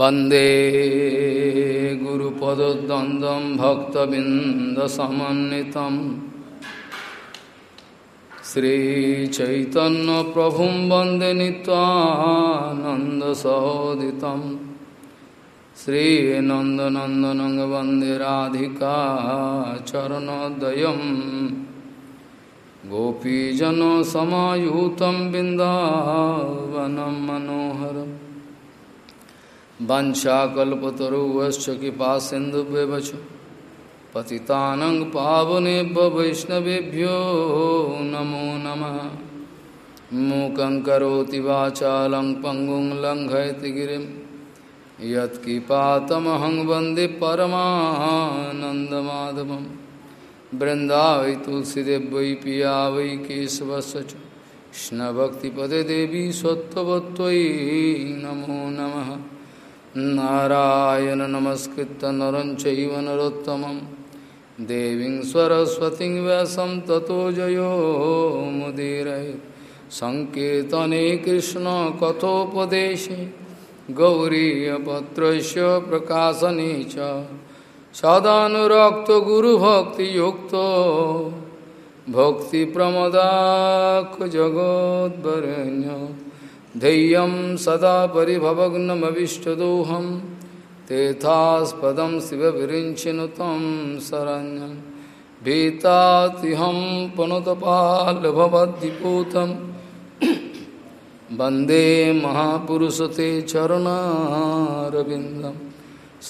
वंदे गुरुपदद्वन्द्वं भक्तबिन्दसमन्वितम् श्रीचैतन्यप्रभुं वंदे नीत्वानन्दसहोदितं श्रीनन्दनन्दनं वंदे राधिका चरणोदयम् गोपीजनसमायुतं बिन्दावनं मनोहरम्। वंशाकल्पतरुश्च कृपा सिंधुव्यवच पतितानं पावनेभ्य वैष्णवेभ्यो नमो नमः। मूकं करोति वाचालं पङ्गुं लङ्घयति गिरिं। यत्किपातमहं वंदे परमानन्दमाधवं तुलसीदेव वै पिया वै केशवस्य च कृष्णभक्तिपदे देवी सत्त्ववत्त्वयि नमो नमः। नारायण नमस्कृत नर चैव नरोत्तमं। देवीं सरस्वतीं व्यासं ततो जयो मुदीरये। सङ्कीर्तने कृष्णकथोपदेशे गौरीयपत्रस्य प्रकाशने च। सदानुरक्तगुरुभक्तियुक्तो भक्तिप्रमदाखजगोद्वरेण्य ध्येयं सदा परिभवग्नमविष्टदोहं, तेथास्पदं शिवविरिञ्चिनु तं शरण्यं। भीतातिहं पुनतपालभवद्दिपूतं वंदे महापुरुषते चरणारविन्दं।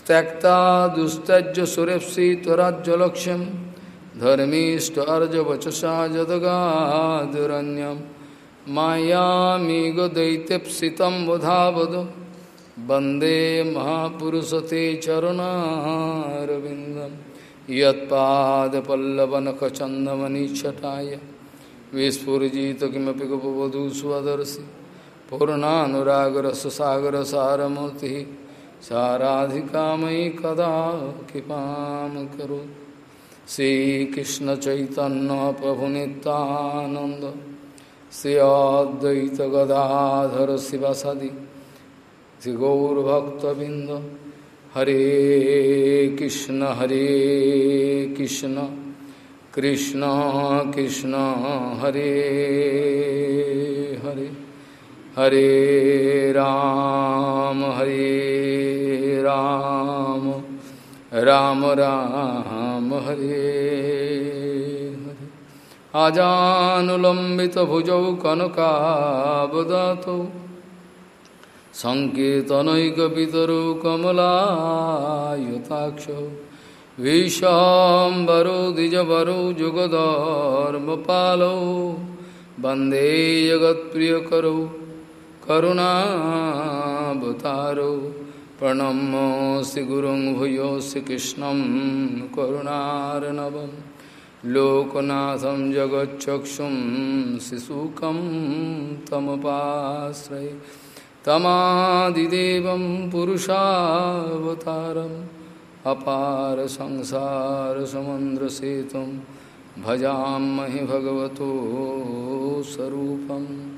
त्यक्ता दुस्तज्य सुरेप्सि त्वराज्यलक्ष्यं धर्मीष्ट जदगादुरन्यम् मायामीग दैत्यप्सितं वधावद वंदे महापुरुषते चरणारविन्दं यत्पादपल्लवनखचन्दमनिच्छटाय। विस्फुजित किमपि गोपवधू स्वदर्शि। पूर्णानुरागरससागरसारमूर्तिः। साराधिका मयि कदा कृपां करो श्रीकृष्ण चैतन्य श्रीकृष्णचैतन्यप्रभुनितानन्द श्री अद्वैत गदाधर शिवसदि श्री गौरभक्तबिंद हरे कृष्ण हरे कृष्ण कृष्ण कृष्ण, हरे हरे हरे राम हरे राम राम राम, हरे आजानुलम्बितभुजौ कनकावदातौ सङ्कीर्तनैकपितरौ कमलायुताक्षौ। विशाम्बरो, द्विजवरौ, जुगधर्मपालौ। वंदे जगत्प्रियकरौ, करुणावतारौ। प्रणम्य श्रीगुरुं भूयो श्रीकृष्णं करुणार्णवम्। लोकनाथं जगच्चक्षुं शिशुकं तमुपाश्रये। तमादिदेवं पुरुषावतारम् अपार संसारसमुद्रसेतुं भजामहि भगवतो स्वरूपं।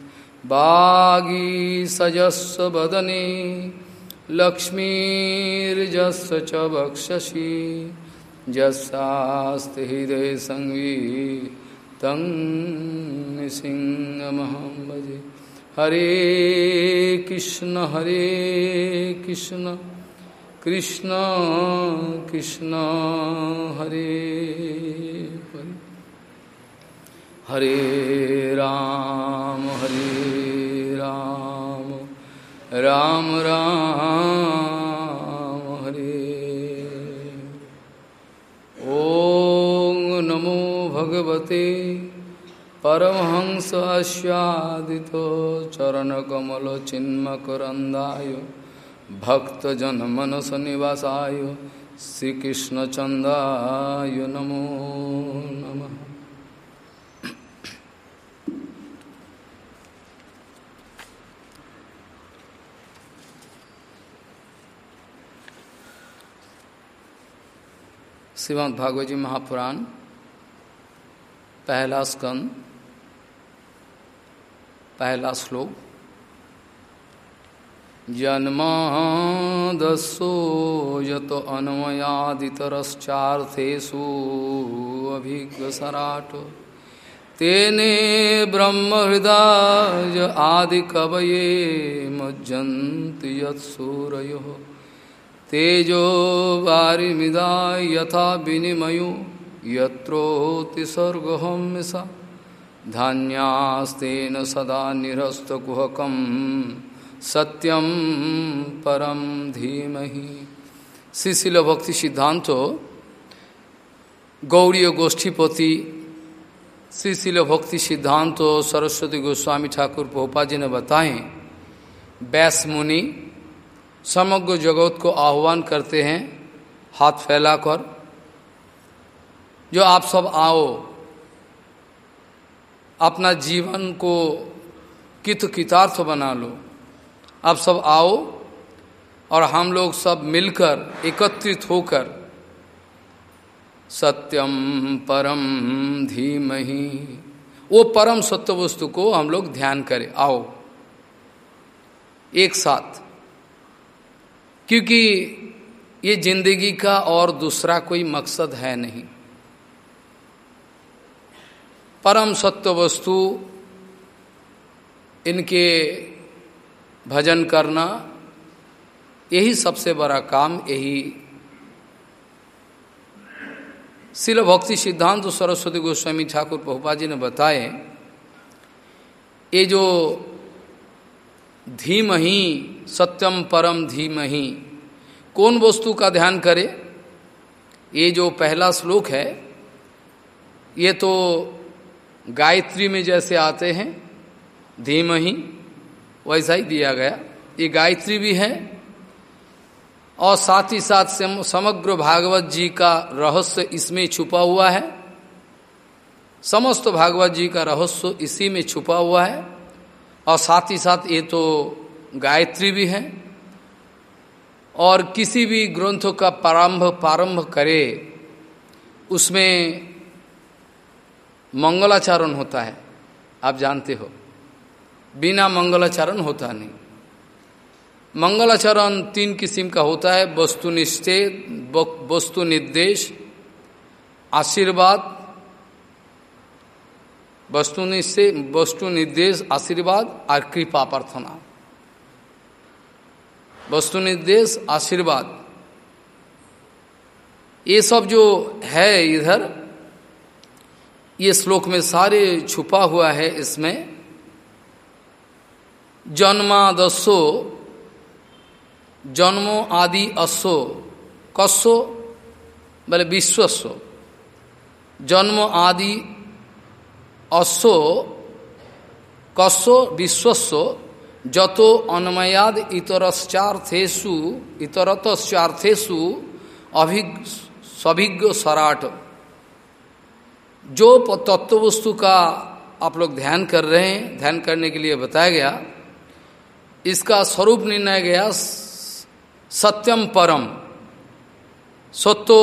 बागीसजस्व वदने लक्ष्मीर्जस्य च वक्षसि। जस्ते हृदय संवी तं सिंहमहं भजे हरे कृष्ण हरे कृष्ण कृष्ण कृष्ण, हरे हरे। हरे राम हरे राम राम राम। भगवते परमहंस आस्वादितो चरणकमलचिन्मकरन्दाय भक्तजनमनसनिवासाय श्रीकृष्णचन्दाय नमो नमः। श्रीमद् भागवत जी महापुराण पहला स्कंद, पहला श्लोक, जन्मादस्सो यत अन्वयादितरश्चार्थेषु अभिज्ञसराट तेने ब्रह्महृदाय आदिकवये मज्जन्ति यत्सूरयोः। तेजो वारिमिदा यथा विनिमयो। यत्रोतिसर्गहं सा। धान्यास्तेन सदा निरस्तकुहकम् सत्यम परम धीमहि। शिशिल भक्ति सिद्धांत गौड़ी गोष्ठीपति शिशिल भक्ति सिद्धांत सरस्वती गोस्वामी ठाकुर पोपा जी ने बताए बैस मुनि समग्र जगत को आह्वान करते हैं, हाथ फैलाकर। जो आप सब आओ, अपना जीवन को कित कितार्थ बना लो। आप सब आओ और हम लोग सब मिलकर, एकत्रित होकर, सत्यम परम धीमही, वो परम सत्य वस्तु को हम लोग ध्यान करें। आओ, एक साथ। क्योंकि ये ज़िंदगी का और दूसरा कोई मकसद है नहीं। परम सत्य वस्तु, इनके भजन करना, यही सबसे बड़ा काम, यही शिल भक्ति सिद्धांत सरस्वती गोस्वामी ठाकुर पहुपा जी ने बताए, ये जो धीम ही सत्यम परम धीम ही कौन वस्तु का ध्यान करे? ये जो पहला श्लोक है, ये तो गायत्री में जैसे आते हैं धीम ही वैसा ही दिया गया। ये गायत्री भी है, और साथ ही साथ समग्र भागवत जी का रहस्य इसमें छुपा हुआ है। समस्त भागवत जी का रहस्य इसी में छुपा हुआ है, और साथ ही साथ ये तो गायत्री भी है, और किसी भी ग्रंथों का प्रारंभ प्रारंभ करे, उसमें मंगलाचरण होता है। आप जानते हो। बिना मंगलाचरण होता नहीं। मंगलाचरण तीन किस्म का होता है। वस्तुनिष्ठे वस्तु निर्देश, आशीर्वाद वस्तुनिष्ठे वस्तु निर्देश, आशीर्वाद और कृपा प्रार्थना। वस्तु निर्देश, आशीर्वाद। ये सब जो है इधर ये श्लोक में सारे छुपा हुआ है इसमें। जन्मादस्सो जन्मो आदि असो कस्सो बोले विश्वस्व जन्म आदि असो कस्सो विश्वस्व जतो अन्मयाद इतरश्चार्थेशु इतरतश्चार्थेशु अभिज्ञ सभिज्ञ सराट। जो तत्व वस्तु का आप लोग ध्यान कर रहे हैं, ध्यान करने के लिए बताया गया, इसका स्वरूप निर्णय गया सत्यम परम। सत्य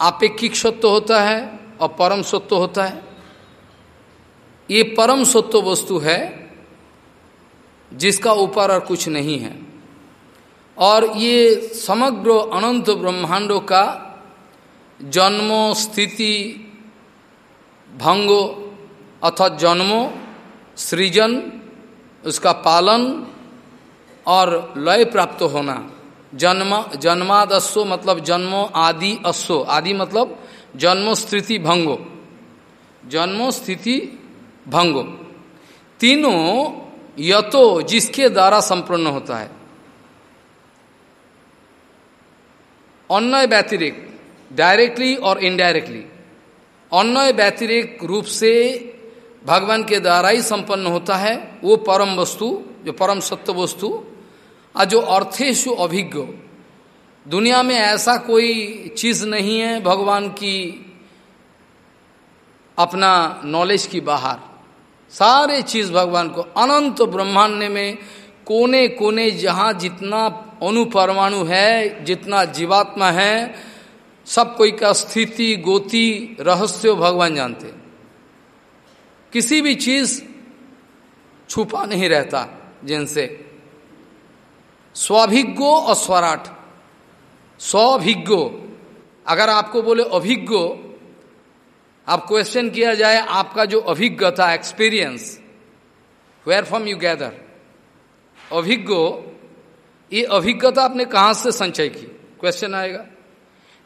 आपेक्षिक सत्य होता है और परम सत्य होता है। ये परम सत्य वस्तु है, जिसका ऊपर और कुछ नहीं है। और ये समग्र अनंत ब्रह्मांडों का जन्मो, स्थिति भंगो अथवा जन्मो, सृजन, उसका पालन और लय प्राप्त होना। जन्म, जन्मादस्सो मतलब जन्मो आदि अश्व आदि मतलब जन्मो स्थिति भंगो। जन्मो स्थिति भंगो। तीनों यतो जिसके द्वारा संपन्न होता है। अन्य व्यतिरिक्त डायरेक्टली और इनडायरेक्टली अन्य व्यतिरिक्त रूप से भगवान के द्वारा ही संपन्न होता है, वो परम वस्तु, जो परम सत्य वस्तु, और जो अर्थेशु अभिज्ञ। दुनिया में ऐसा कोई चीज़ नहीं है भगवान की अपना नॉलेज की बाहर। सारे चीज़ भगवान को, अनंत ब्रह्मांड में कोने कोने जहाँ जितना अनुपरमाणु है, जितना जीवात्मा है सब कोई का स्थिति, गोति, रहस्य भगवान जानते किसी भी चीज़ छुपा नहीं रहता जिनसे। स्वाभिज्ञो और स्वराट। स्वाभिज्ञो। अगर आपको बोले अभिज्ञो, आप क्वेश्चन किया जाए, आपका जो अभिज्ञता experience where from you gather अभिज्ञो, ये अभिज्ञता आपने कहाँ से संचय की? क्वेश्चन आएगा।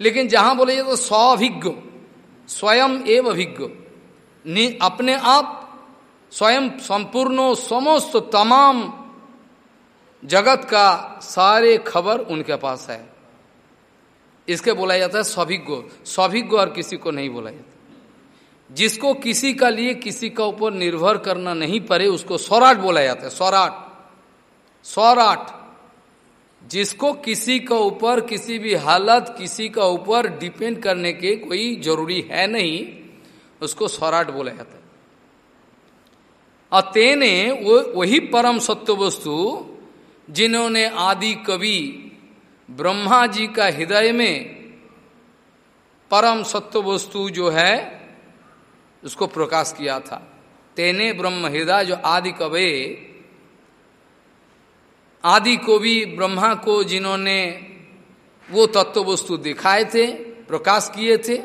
लेकिन जहाँ बोले तो स्वाभिज्ञ, स्वयं एवं अभिज्ञ। अपने आप स्वयं संपूर्ण, समस्त, तमाम जगत का सारे खबर उनके पास है। इसके बोला जाता है स्वाभिज्ञ स्वाभिज्ञ और किसी को नहीं बोला जाता। जिसको किसी का लिए किसी का ऊपर निर्भर करना नहीं पड़े, उसको स्वराट बोला जाता है। स्वराट स्वराट जिसको किसी का ऊपर किसी भी हालत, किसी का ऊपर डिपेंड करने के कोई ज़रूरी है नहीं, उसको स्वराट बोला जाता है। और तेने वो, वही परम सत्य वस्तु जिन्होंने आदि कवि ब्रह्मा जी का हृदय में परम सत्य वस्तु जो है, उसको प्रकाश किया था। तेने ब्रह्म हृदय जो आदि कवे आदि को भी, ब्रह्मा को जिन्होंने वो तत्व वस्तु दिखाए थे, प्रकाश किए थे,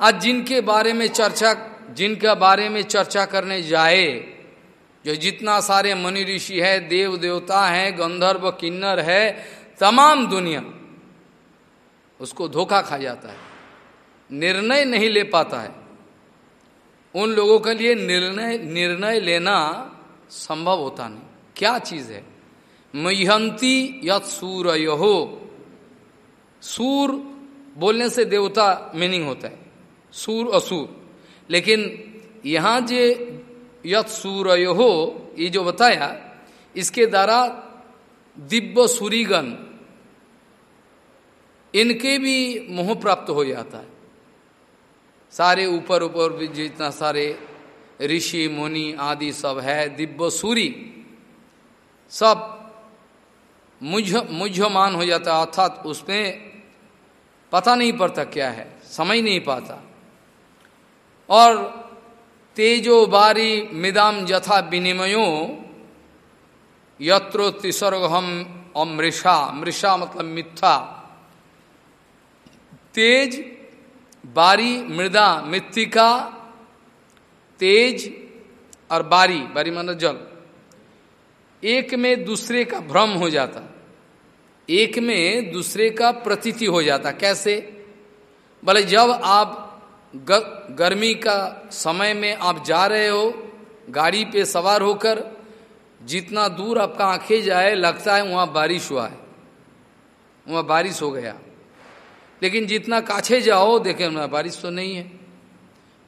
आज जिनके बारे में चर्चा, जिनके बारे में चर्चा करने जाए, जो जितना सारे मनी ऋषि है देव देवता है, गंधर्व किन्नर है, तमाम दुनिया, उसको धोखा खा जाता है, निर्णय नहीं ले पाता है। उन लोगों के लिए निर्णय निर्णय लेना संभव होता नहीं। क्या चीज़ है? मयंती यत सूर हो सूर बोलने से देवता मीनिंग होता है। सूर असुर। लेकिन यहाँ जे यत सूर हो ये जो बताया, इसके द्वारा दिव्य सूरीगण, इनके भी मोह प्राप्त हो जाता है। सारे ऊपर ऊपर भी जितना सारे ऋषि, मुनि आदि सब है, दिव्य सूरी, सब मुझ मुझमान हो जाता, अर्थात उसमें पता नहीं पड़ता क्या है, समझ नहीं पाता। और तेजो बारी मिदाम यथा विनिमयो, यत्रो तिसर्ग हम अमृषा, मृषा मतलब मिथ्या। तेज बारी मृदा मृतिका तेज और बारी बारी मतलब जल। एक में दूसरे का भ्रम हो जाता। एक में दूसरे का प्रतीति हो जाता, कैसे? बोले जब आप गर्मी का समय में आप जा रहे हो, गाड़ी पे सवार होकर, जितना दूर आपका आँखें जाए, लगता है वहाँ बारिश हुआ है। वहाँ बारिश हो गया। लेकिन जितना काछे जाओ, देखे वहाँ बारिश तो नहीं है।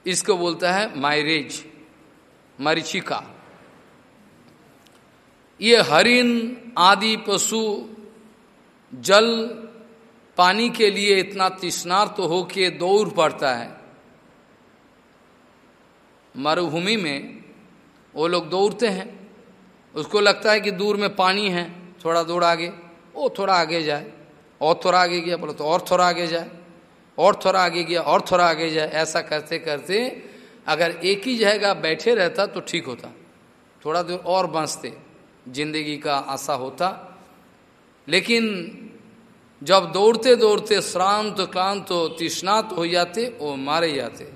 इसको बोलता है मायरेज मरीचिका। ये हरिन आदि पशु जल पानी के लिए इतना तिष्णार तो हो के दौड़ पड़ता है। मरुभूमि में वो लोग दौड़ते हैं। उसको लगता है कि दूर में पानी है, थोड़ा दूर आगे, वो थोड़ा आगे जाए। और थोड़ा आगे गया, बोलो तो और थोड़ा आगे जाए, और थोड़ा आगे गया, और थोड़ा आगे जाए। ऐसा करते करते अगर एक ही जगह बैठे रहता तो ठीक होता। थोड़ा दूर और बंसते ज़िंदगी का आशा होता। लेकिन जब दौड़ते दौड़ते श्रांत, क्लांत, तृष्णात हो जाते, वो मारे जाते।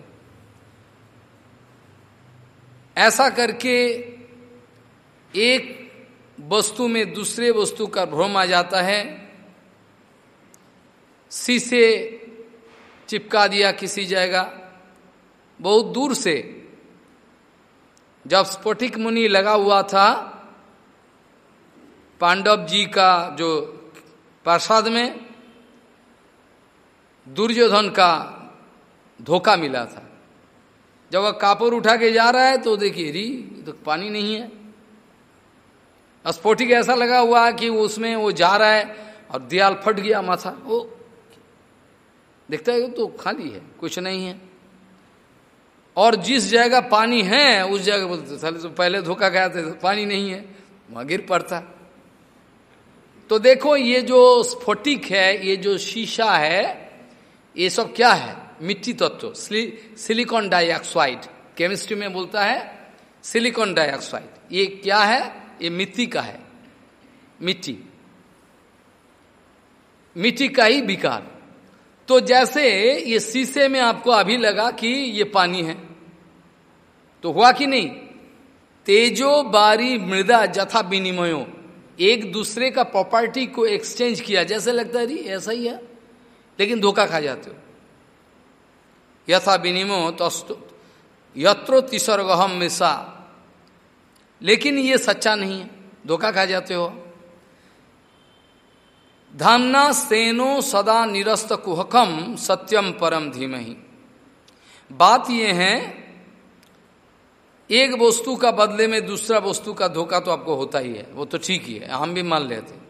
ऐसा करके एक वस्तु में दूसरे वस्तु का भ्रम आ जाता है। शीशे चिपका दिया किसी जगह। बहुत दूर से जब स्फोटिक मुनि लगा हुआ था पांडव जी का जो प्रसाद में दुर्योधन का धोखा मिला था। जब वह कापुर उठा के जा रहा है तो देखिए, री तो पानी नहीं है। स्फोटिक ऐसा लगा हुआ कि उसमें, वो जा रहा है और दियाल फट गया माथा। वो देखता है तो खाली है, कुछ नहीं है। और जिस जगह पानी है, उस जगह बोलते तो पहले धोखा गया था तो पानी नहीं है, वहाँ गिर पड़ता। तो देखो, ये जो स्फोटिक है, ये जो शीशा है, ये सब क्या है? मिट्टी तत्व सिलिकॉन डाइऑक्साइड। केमिस्ट्री में बोलता है सिलिकॉन डाइऑक्साइड। ये क्या है? ये मिट्टी का है। मिट्टी। मिट्टी का ही विकार। तो जैसे ये शीशे में आपको अभी लगा कि ये पानी है तो हुआ कि नहीं? तेजो बारी मृदा जथा विनिमयो। एक दूसरे का प्रॉपर्टी को एक्सचेंज किया। जैसे लगता है ऐसा ही है। लेकिन धोखा खा जाते हो। यथा विनिमो तो यत्रो तिसर्गहम मिसा। लेकिन ये सच्चा नहीं है। धोखा खा जाते हो। धामना सेनो सदा निरस्त कुहकम सत्यम परम धीम ही बात यह है एक वस्तु का बदले में दूसरा वस्तु का धोखा तो आपको होता ही है, वो तो ठीक ही है, हम भी मान लेते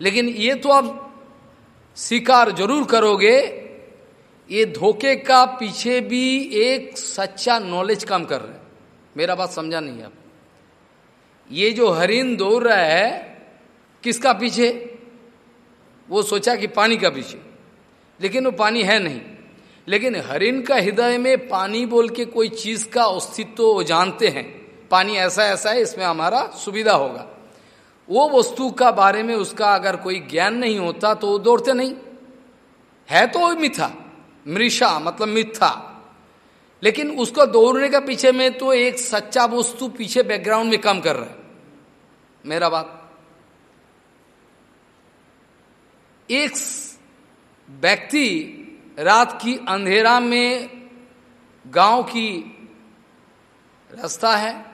लेकिन ये तो आप स्वीकार ज़रूर करोगे, ये धोखे का पीछे भी एक सच्चा नॉलेज काम कर रहा है। मेरा बात समझा नहीं आप। ये जो हरिन दौड़ रहा है, किसका पीछे? वो सोचा कि पानी का पीछे। लेकिन वो पानी है नहीं। लेकिन हरिन का हृदय में पानी बोल के कोई चीज़ का अस्तित्व वो जानते हैं। पानी ऐसा ऐसा है, इसमें हमारा सुविधा होगा। वो वस्तु का बारे में उसका अगर कोई ज्ञान नहीं होता तो वो दौड़ते नहीं। है तो मिथा, मृषा मतलब मिथ्या लेकिन उसको दौड़ने का पीछे में तो एक सच्चा वस्तु पीछे बैकग्राउंड में काम कर रहा है। मेरा बात। एक व्यक्ति रात की अंधेरा में गाँव की रास्ता है।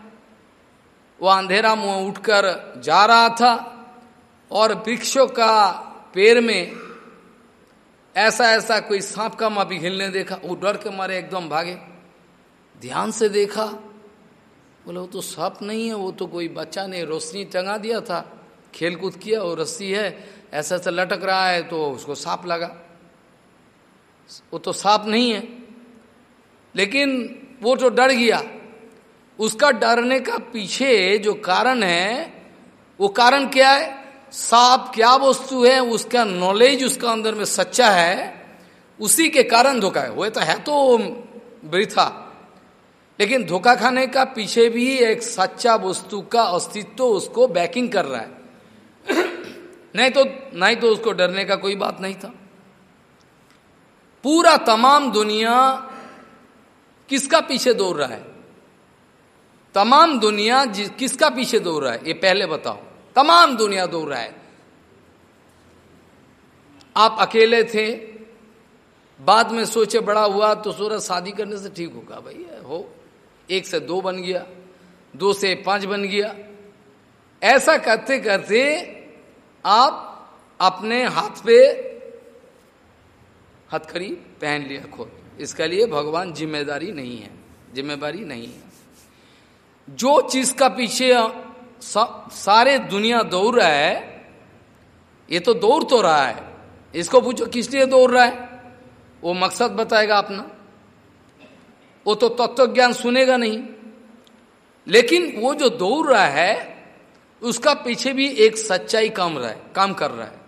वो अंधेरा मुँह उठकर जा रहा था और वृक्षों का पेड़ में ऐसा ऐसा कोई सांप का मापी हिलने देखा। वो डर के मारे एकदम भागे। ध्यान से देखा। बोले, वो तो सांप नहीं है, वो तो कोई बच्चा ने रोशनी टंगा दिया था। खेल कूद किया और रस्सी है, ऐसा ऐसा लटक रहा है तो उसको सांप लगा। वो तो सांप नहीं है। लेकिन वो तो डर गया, उसका डरने का पीछे जो कारण है, वो कारण क्या है? सांप क्या वस्तु है, उसका नॉलेज उसका अंदर में सच्चा है, उसी के कारण धोखा है। वो तो है तो वृथा। लेकिन धोखा खाने का पीछे भी एक सच्चा वस्तु का अस्तित्व उसको बैकिंग कर रहा है। नहीं तो नहीं तो उसको डरने का कोई बात नहीं था। पूरा तमाम दुनिया किसका पीछे दौड़ रहा है? तमाम दुनिया किसका पीछे दौड़ रहा है? ये पहले बताओ। तमाम दुनिया दौड़ रहा है। आप अकेले थे, बाद में सोचे बड़ा हुआ तो सोचा शादी करने से ठीक होगा। भाई हो। एक से दो बन गया, दो से पाँच बन गया। ऐसा करते करते आप अपने हाथ पे हथकड़ी पहन लिया खुद इसके लिए भगवान ज़िम्मेदारी नहीं है। ज़िम्मेदारी नहीं है। जो चीज़ का पीछे सा, सारे दुनिया दौड़ रहा है ये तो दौड़ तो रहा है। इसको पूछो किस लिए दौड़ रहा है? वो मकसद बताएगा अपना। वो तो तत्व ज्ञान सुनेगा नहीं। लेकिन वो जो दौड़ रहा है उसका पीछे भी एक सच्चाई काम रहा है काम कर रहा है।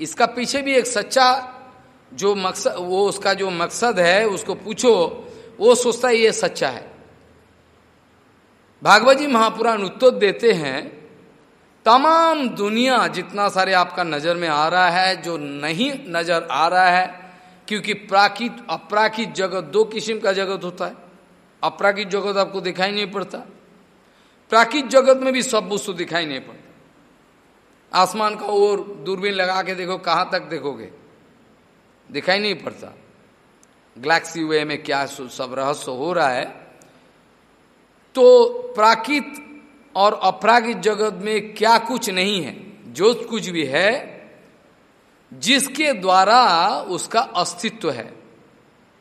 इसका पीछे भी एक सच्चा जो मकसद, वो उसका जो मकसद है, उसको पूछो, वो सोचता है ये सच्चा है। भागवत जी महापुराण उत्तर देते हैं, तमाम दुनिया जितना सारे आपका नज़र में आ रहा है, जो नहीं नज़र आ रहा है, क्योंकि प्राकृत, अपराकित जगत दो किस्म का जगत होता है। अपराकित जगत आपको दिखाई नहीं पड़ता। प्राकृत जगत में भी सब वस्तु दिखाई नहीं पड़ता। आसमान का ओर दूरबीन लगा के देखो कहाँ तक देखोगे? दिखाई नहीं पड़ता। गैलेक्सी वे में क्या सब रहस्य हो रहा है। तो प्राकृत और अपरागित जगत में क्या कुछ नहीं है? जो कुछ भी है जिसके द्वारा उसका अस्तित्व है।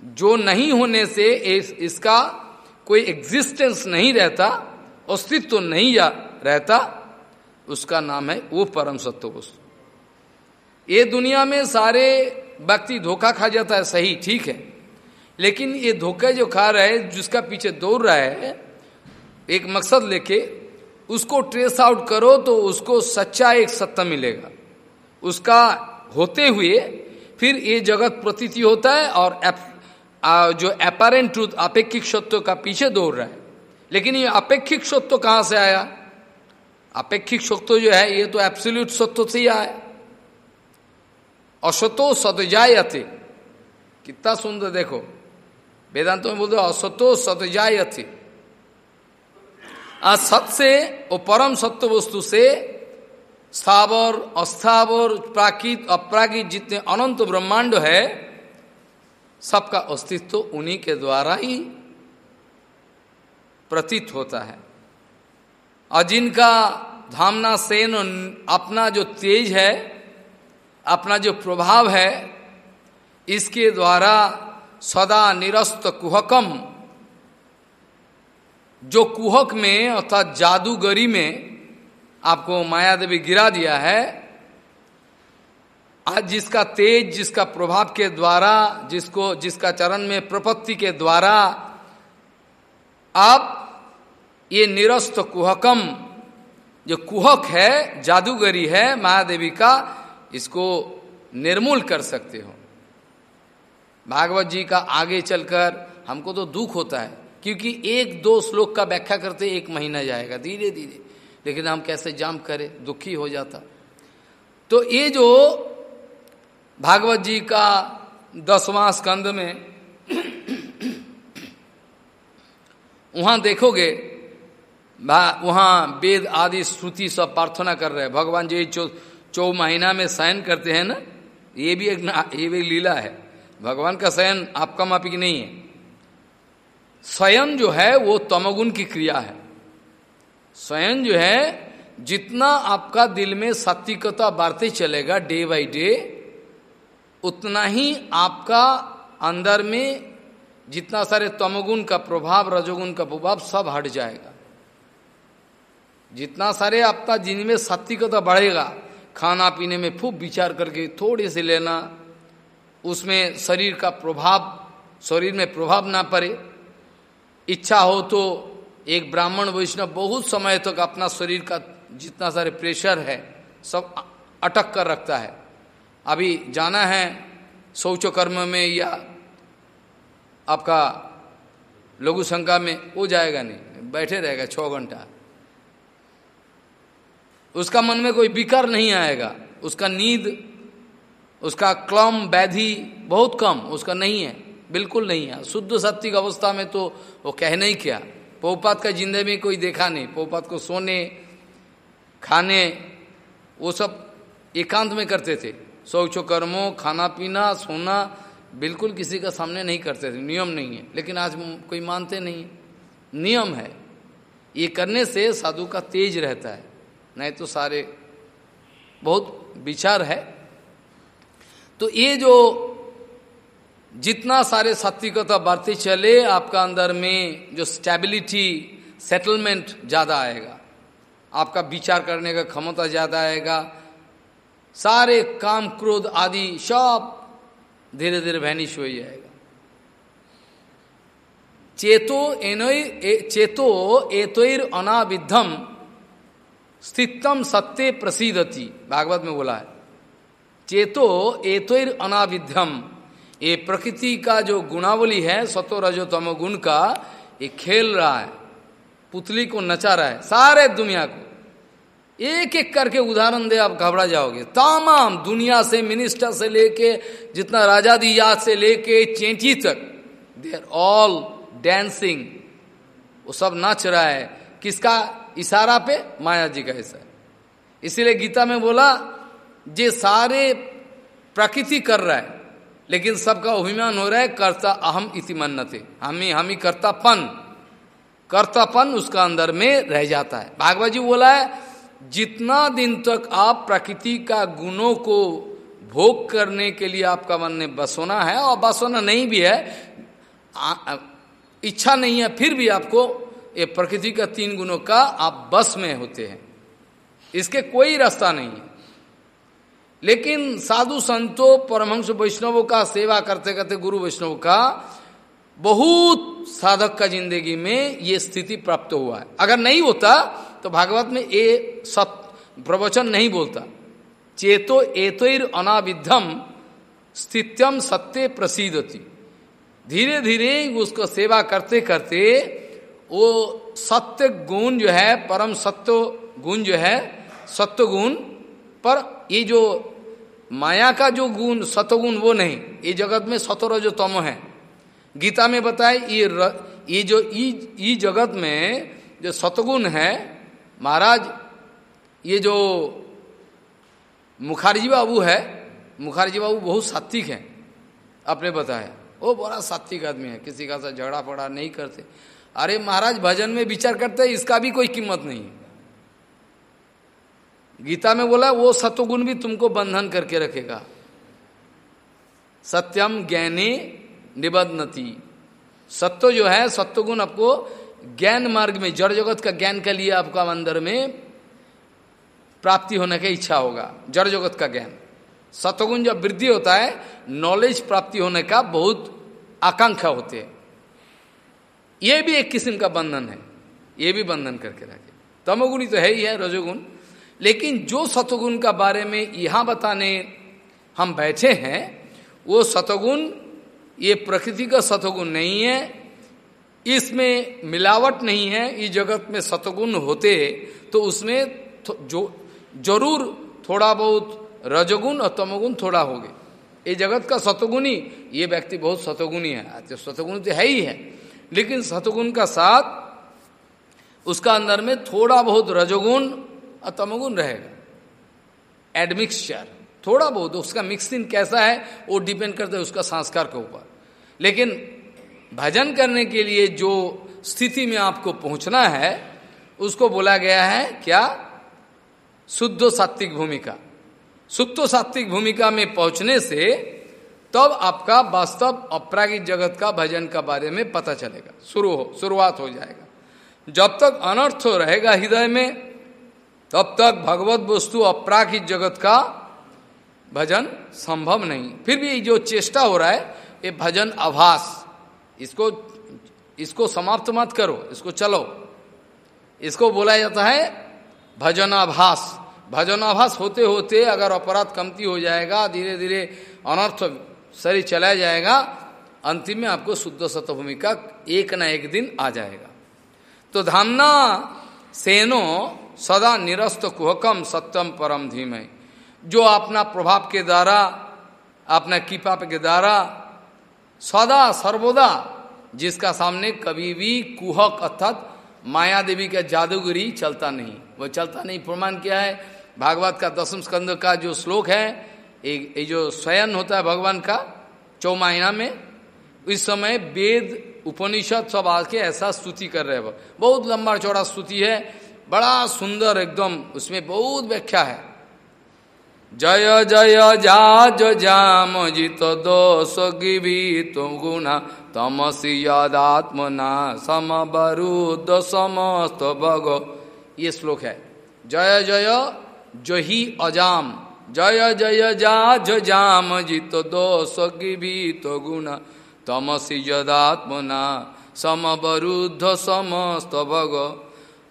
जो नहीं होने से इस, इसका कोई एग्जिस्टेंस नहीं रहता अस्तित्व नहीं रहता उसका नाम है वो परम सत्य वस्तु। ये दुनिया में सारे व्यक्ति धोखा खा जाता है सही ठीक है। लेकिन ये धोखा जो खा रहा है जिसका पीछे दौड़ रहा है एक मकसद लेके उसको ट्रेस आउट करो तो उसको सच्चा एक सत्ता मिलेगा। उसका होते हुए फिर ये जगत प्रतीति होता है और एप, आ, जो अपेरेंट ट्रूथ अपेक्षिक सत्व का पीछे दौड़ रहा है। लेकिन ये अपेक्षिक सत्व कहाँ से आया? अपेक्षिक सत्य जो है, ये तो एब्सोल्यूट सत्य से ही आए असतो सतजायते कितना सुंदर देखो। वेदांत में बोलते असतो सतजायते असत से, वो परम सत्य वस्तु से, स्थावर, अस्थावर, प्राकृत अपराकृत जितने अनंत ब्रह्मांड है, सबका अस्तित्व उन्हीं के द्वारा ही प्रतीत होता है। और जिनका धामना सेन अपना जो तेज है, अपना जो प्रभाव है, इसके द्वारा सदा निरस्त कुहकम, जो कुहक में अर्थात जादूगरी में आपको माया देवी गिरा दिया है, आज जिसका तेज, जिसका प्रभाव के द्वारा, जिसको, जिसका चरण में प्रपत्ति के द्वारा, आप ये निरस्त कुहकम, जो कुहक है, जादूगरी है, महादेवी का, इसको निर्मूल कर सकते हो। भागवत जी का आगे चलकर हमको तो दुख होता है, क्योंकि एक दो श्लोक का व्याख्या करते एक महीना जाएगा, धीरे धीरे। लेकिन हम कैसे जाम करें, दुखी हो जाता। तो ये जो भागवत जी का दसवां स्कंद में, वहाँ देखोगे वहाँ वेद आदि श्रुति सब प्रार्थना कर रहे हैं। भगवान जी चौ चौ महीना में शयन करते हैं ना? ये भी एक ये भी लीला है। भगवान का शयन आपका मापिक नहीं है। स्वयं जो है वो तमगुण की क्रिया है। स्वयं जो है, जितना आपका दिल में सात्विकता बढ़ते चलेगा डे बाई डे, उतना ही आपका अंदर में जितना सारे तमगुण का प्रभाव, रजोगुण का प्रभाव सब हट जाएगा। जितना सारे आपका जिनमें सात्विकता बढ़ेगा, खाना पीने में खूब विचार करके थोड़े से लेना, उसमें शरीर का प्रभाव, शरीर में प्रभाव ना पड़े। इच्छा हो तो एक ब्राह्मण वैष्णव बहुत समय तक तो अपना शरीर का जितना सारे प्रेशर है, सब अटक कर रखता है। अभी जाना है शौच कर्म में या आपका लघु शंका में, वो जाएगा नहीं, बैठे रहेगा छः घंटा। उसका मन में कोई विकार नहीं आएगा। उसका नींद, उसका क्लम व्याधि बहुत कम, उसका नहीं है, बिल्कुल नहीं है। शुद्ध सत्य अवस्था में तो वो कहने ही क्या। पोपात का ज़िंदगी में कोई देखा नहीं। पोपात को सोने, खाने, वो सब एकांत में करते थे। शौचो कर्मों, खाना पीना, सोना, बिल्कुल किसी का सामने नहीं करते थे। नियम नहीं है। लेकिन आज कोई मानते नहीं। नियम है। ये करने से साधु का तेज रहता है। नहीं तो सारे बहुत विचार है। तो ये जो जितना सारे सात्विकता बढ़ते चले, आपका अंदर में जो स्टेबिलिटी सेटलमेंट ज़्यादा आएगा। आपका विचार करने का क्षमता ज़्यादा आएगा। सारे काम क्रोध आदि सब धीरे धीरे वैनिश हो जाएगा। चेतो एनोई चेतो एतोर अनाविधम स्थितम सत्य प्रसिद्धति भागवत में बोला है। चेतो एतोर अनाविध्यम। ये प्रकृति का जो गुणावली है, सतो रजो तमो गुण का, ये खेल रहा है। पुतली को नचा रहा है, सारे दुनिया को। एक एक करके उदाहरण दे, आप घबरा जाओगे। तमाम दुनिया से, मिनिस्टर से लेके, जितना राजा दिजात से लेके, चेंटी तक। दे आर ऑल डांसिंग वो सब नाच रहा है। किसका? इशारा पे माया जी का ऐसा इसीलिए गीता में बोला जे सारे प्रकृति कर रहा है लेकिन सबका अभिमान हो रहा है कर्ता अहम इति मन्नते। हम ही हम ही कर्तापन कर्तापन उसका अंदर में रह जाता है। भागवत जी बोला है जितना दिन तक आप प्रकृति का गुणों को भोग करने के लिए आपका मन ने बसोना है और बसोना नहीं भी है आ, आ, इच्छा नहीं है फिर भी आपको ये प्रकृति का तीन गुणों का आप बस में होते हैं। इसके कोई रास्ता नहीं है। लेकिन साधु संतों, परमहंस वैष्णवों का सेवा करते करते, गुरु वैष्णव का बहुत साधक का ज़िंदगी में ये स्थिति प्राप्त हुआ है। अगर नहीं होता तो भागवत में ये सत प्रवचन नहीं बोलता। चेतो एतोर अनाविधम स्थित्यम सत्य प्रसिद्धति धीरे धीरे उसको सेवा करते करते वो सत्य गुण जो है परम सत्य गुण जो है सत्य गुण पर ये जो माया का जो गुण सतगुण वो नहीं। ये जगत में सतोर जो तम है। गीता में बताए ये र, ये जो ई जगत में जो सतगुण है महाराज ये जो मुखारजी बाबू है मुखारजी बाबू बहुत सात्विक है। आपने बताया वो बड़ा सात्विक आदमी है। किसी का सा झगड़ा पड़ा नहीं करते। अरे महाराज, भजन में विचार करते हैं, इसका भी कोई कीमत नहीं। गीता में बोला, वो सत्वगुण भी तुमको बंधन करके रखेगा। सत्यम ज्ञाने निबद्धनति सत्य जो है, सत्वगुण आपको ज्ञान मार्ग में, जड़ जगत का ज्ञान के लिए आपका अंदर में प्राप्ति होने की इच्छा होगा, जड़ जगत का ज्ञान। सत्वगुण जब वृद्धि होता है नॉलेज प्राप्ति होने का बहुत आकांक्षा होते हैं। ये भी एक किस्म का बंधन है। ये भी बंधन करके रखे। तमोगुणी तो है ही है, रजोगुण। लेकिन जो सतगुण का बारे में यहाँ बताने हम बैठे हैं, वो सतगुण, ये प्रकृति का सतगुण नहीं है। इसमें मिलावट नहीं है। इस जगत में सतगुण होते तो उसमें जो, ज़रूर थोड़ा बहुत रजगुण और तमोगुण थोड़ा हो गए ये जगत का सतगुणी ये व्यक्ति बहुत सतगुणी है। तो सतगुण तो है ही है। लेकिन सतगुण का साथ, उसका अंदर में थोड़ा बहुत रजोगुण और तमोगुण रहेगा। एडमिक्सचर थोड़ा बहुत, उसका मिक्सिंग कैसा है, वो डिपेंड करता है उसका संस्कार के ऊपर। लेकिन भजन करने के लिए जो स्थिति में आपको पहुँचना है, उसको बोला गया है क्या? शुद्ध सात्विक भूमिका। शुद्ध सात्विक भूमिका में पहुँचने से तब आपका वास्तव अपरागिक जगत का भजन का बारे में पता चलेगा। शुरू हो, शुरुआत हो जाएगा। जब तक अनर्थ रहेगा हृदय में, तब तक भगवत वस्तु अपराखित जगत का भजन संभव नहीं। फिर भी जो चेष्टा हो रहा है, ये भजन आभास। इसको इसको समाप्त मत करो, इसको चलो। इसको बोला जाता है भजनाभास भजनाभास होते होते अगर अपराध कमती हो जाएगा धीरे धीरे अनर्थ शरीर चला जाएगा, अंतिम में आपको शुद्ध सतभूमि का एक ना एक दिन आ जाएगा। तो धामना सेनो सदा निरस्त कुहकम सत्यम परम धीमे जो अपना प्रभाव के द्वारा, अपना कृपा के द्वारा सदा सर्वदा, जिसका सामने कभी भी कुहक अर्थात माया देवी का जादूगरी चलता नहीं। वो चलता नहीं। प्रमाण क्या है? भागवत का दसम स्कंद का जो श्लोक है ये जो स्वयं होता है भगवान का, चौमाहिना में, इस समय वेद, उपनिषद सब आके ऐसा स्तुति कर रहे हैं बहुत लंबा चौड़ा स्तुति है, बड़ा सुंदर एकदम, उसमें बहुत व्याख्या है। जय जय जा जाम, जित दोष गिवी तुम गुणा, तमसी यदात्मना समबरुद्ध समस्त भग। ये श्लोक है। जय जय, जही अजाम। जय जय जाम जित दोष गिवी तो गुण। तमसी यदात्मना समबरुद्ध समस्त भग।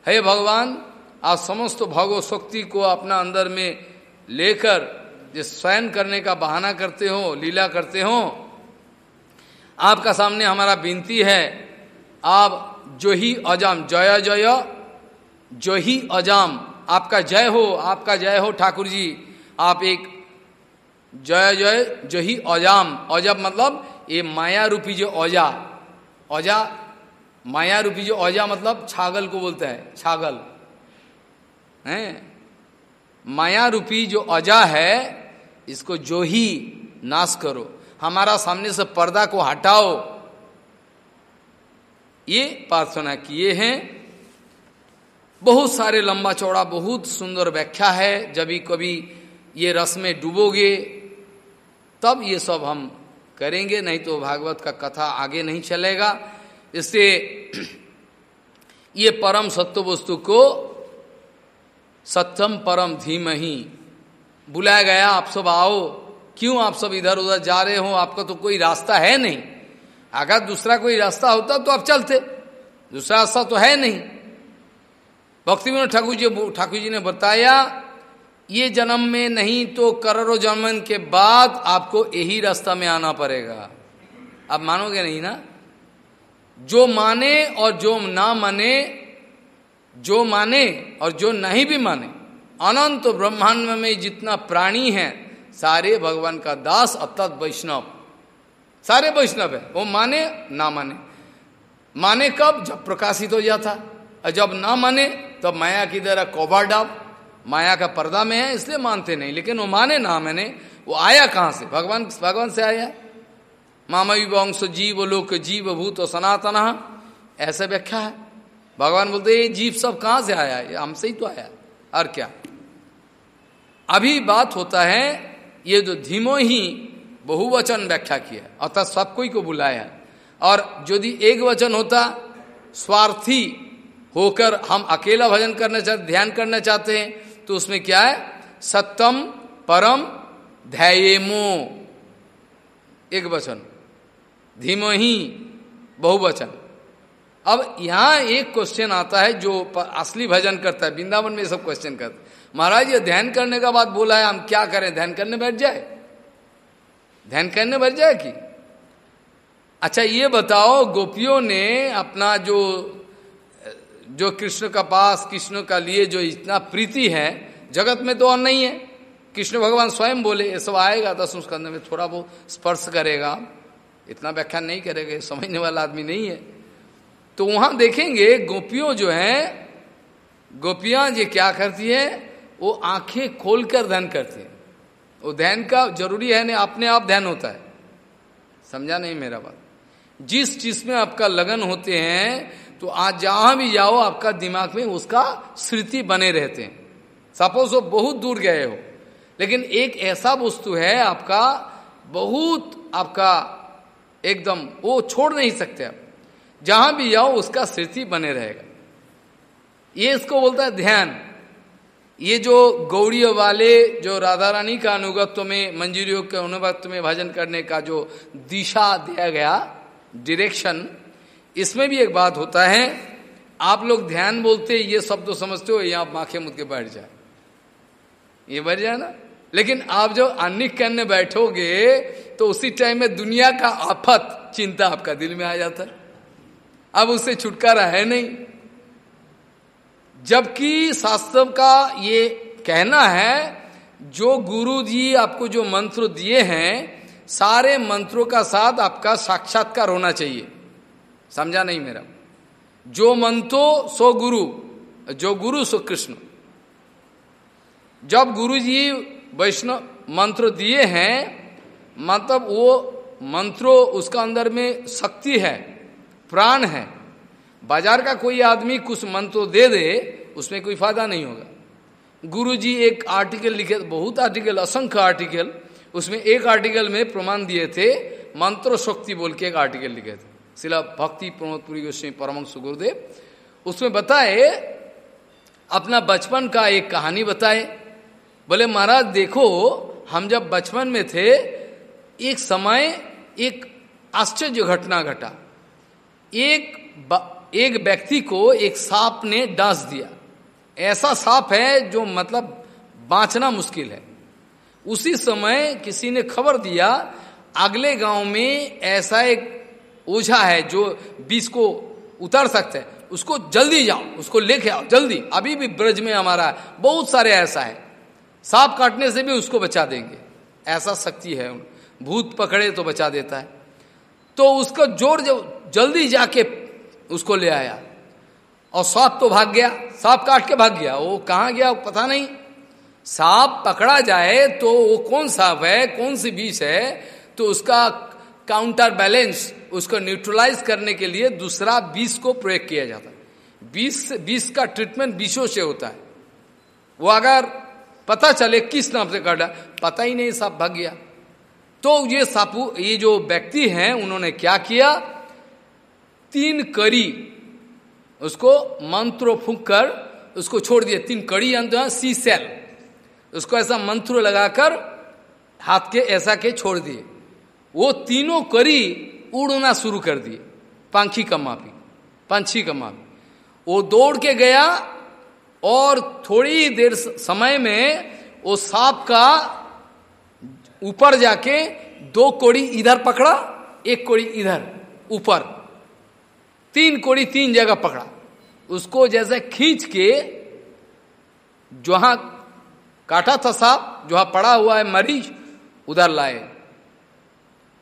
हे भगवान, आप समस्त भगव शक्ति को अपना अंदर में लेकर जो स्वयं करने का बहाना करते हो, लीला करते हो, आपका सामने हमारा विनती है, आप जो ही अजाम, जय जय, जो ही अजाम, आपका जय हो, आपका जय हो ठाकुर जी। आप एक जय जय जो ही अजाम अजब मतलब ये माया रूपी जो औजा औजा, माया रूपी जो औजा मतलब छागल को बोलता है, छागल। है? माया रूपी जो अजा है, इसको जो ही नाश करो। हमारा सामने से पर्दा को हटाओ। ये प्रार्थना किए हैं। बहुत सारे लंबा चौड़ा, बहुत सुंदर व्याख्या है। जब कभी ये रस में डूबोगे, तब ये सब हम करेंगे, नहीं तो भागवत का कथा आगे नहीं चलेगा। इससे ये परम सत्य वस्तु को सत्यम परम धीम ही बुलाया गया, आप सब आओ। क्यों आप सब इधर उधर जा रहे हो? आपका तो कोई रास्ता है नहीं। अगर दूसरा कोई रास्ता होता तो आप चलते। दूसरा रास्ता तो है नहीं। भक्ति विनोद ठाकुर जी ठाकुर जी ने बताया ये जन्म में नहीं तो करोड़ों जन्म के बाद आपको यही रास्ता में आना पड़ेगा। आप मानोगे नहीं ना? जो माने और जो ना माने, जो माने और जो नहीं भी माने, अनंत ब्रह्मांड में जितना प्राणी है, सारे भगवान का दास अर्थात वैष्णव। सारे वैष्णव है। वो माने, ना माने। माने कब? जब प्रकाशित हो जाता। और जब ना माने, तब माया की तरह कोबा डाब माया का पर्दा में है, इसलिए मानते नहीं, लेकिन वो माने ना मैंने, वो आया कहाँ से? भगवान भगवान से आया। मामवी वंश जीव लोक जीव भूत सनातन। ऐसा व्याख्या है। भगवान बोलते, ये जीव सब कहाँ से आया? ये हमसे ही तो आया। और क्या? अभी बात होता है, ये जो धीमो ही बहुवचन व्याख्या किया अर्थात सब कोई को बुलाया और यदि एक वचन होता, स्वार्थी होकर हम अकेला भजन करना चाहते, ध्यान करना चाहते हैं तो उसमें क्या है? सत्यम परम ध्यायमो। एक वचन। धीमो ही बहुवचन। अब यहाँ एक क्वेश्चन आता है जो असली भजन करता है। वृंदावन में सब क्वेश्चन करता महाराज, ये ध्यान करने का बाद बोला है, हम क्या करें? ध्यान करने बैठ जाए। ध्यान करने बैठ जाए कि? अच्छा ये बताओ, गोपियों ने अपना जो जो कृष्ण का पास, कृष्ण का लिए जो इतना प्रीति है, जगत में तो और नहीं है। कृष्ण भगवान स्वयं बोले, ये सब आएगा दसम स्कंद में थोड़ा बहुत स्पर्श करेगा। इतना व्याख्यान नहीं करेगा समझने वाला आदमी नहीं है। तो वहाँ देखेंगे, गोपियों जो है, गोपियाँ जो क्या करती है, वो आँखें खोलकर ध्यान करती है। वो ध्यान का ज़रूरी है, नहीं, अपने आप ध्यान होता है। समझा नहीं मेरा बात। जिस चीज़ में आपका लगन होते हैं तो आज जहाँ भी जाओ, आपका दिमाग में उसका स्मृति बने रहते हैं। सपोज़ वो बहुत दूर गए हो, लेकिन एक ऐसा वस्तु है आपका बहुत, आपका एकदम, वो छोड़ नहीं सकते आप। जहाँ भी जाओ, उसका स्मृति बने रहेगा। ये इसको बोलता है ध्यान। ये जो गौड़ी वाले, जो राधा रानी का अनुगत्व में, मंजूरियों के अनुगत्व में भजन करने का जो दिशा दिया गया डायरेक्शन इसमें भी एक बात होता है, आप लोग ध्यान बोलते ये शब्द तो समझते हो यहाँ माखे मुद के बैठ जाए। ये बैठ जाए ना? लेकिन आप जो अन्य करने बैठोगे तो उसी टाइम में दुनिया का आफत, चिंता आपका दिल में आ जाता है। अब उससे छुटकारा है नहीं। जबकि शास्त्र का ये कहना है, जो गुरु जी आपको जो मंत्र दिए हैं, सारे मंत्रों का साथ आपका साक्षात्कार होना चाहिए। समझा नहीं मेरा। जो मंत्रो सो गुरु, जो गुरु, सो कृष्ण। जब गुरु जी वैष्णव मंत्र दिए हैं मतलब वो मंत्रो उसका अंदर में शक्ति है, प्राण है। बाज़ार का कोई आदमी कुछ मंत्र दे दे, उसमें कोई फ़ायदा नहीं होगा। गुरु जी एक आर्टिकल लिखे, बहुत आर्टिकल, असंख्य आर्टिकल, उसमें एक आर्टिकल में प्रमाण दिए थे, मंत्र शक्ति बोल के एक आर्टिकल लिखे थे। शिला भक्ति प्रमोदपुरी गोस्वामी परम सुगुरुदेव, उसमें बताए, अपना बचपन का एक कहानी बताए। बोले, महाराज, देखो, हम जब बचपन में थे, एक समय एक आश्चर्य घटना घटा। एक एक व्यक्ति को एक सांप ने डांस दिया। ऐसा सांप है जो मतलब बांचना मुश्किल है। उसी समय किसी ने खबर दिया, अगले गाँव में ऐसा एक ओझा है जो बीस को उतर सकते हैं। उसको जल्दी जाओ, उसको लेके आओ, जल्दी। अभी भी ब्रज में हमारा बहुत सारे ऐसा है। सांप काटने से भी उसको बचा देंगे। ऐसा शक्ति है भूत पकड़े तो बचा देता है। तो उसका ज़ोर जब जल्दी जाके उसको ले आया। और सांप तो भाग गया। सांप काट के भाग गया। वो कहाँ गया पता नहीं। सांप पकड़ा जाए तो वो कौन सांप है, कौन सी विष है तो उसका काउंटर बैलेंस उसको न्यूट्रलाइज करने के लिए दूसरा विष को प्रयोग किया जाता है। विष विष का ट्रीटमेंट विषों से होता है। वो अगर पता चले किस नाम से काटा पता ही नहीं, सांप भाग गया। तो ये सापू ये जो व्यक्ति हैं, उन्होंने क्या किया? तीन कड़ी उसको मंत्र फूक कर उसको छोड़ दिया। तीन कड़ी अंत सी सेल। उसको ऐसा मंत्र लगाकर हाथ के ऐसा के छोड़ दिए। वो तीनों कड़ी उड़ना शुरू कर दिए। पंखी का माफ़ी, पंछी का माफ़ी। वो दौड़ के गया और थोड़ी देर समय में वो सांप का ऊपर जाके दो कोड़ी इधर पकड़ा, एक कोड़ी इधर, ऊपर। तीन कोड़ी तीन जगह पकड़ा। उसको जैसे खींच के जहाँ काटा था सांप जहाँ पड़ा हुआ है मरीज़, उधर लाए।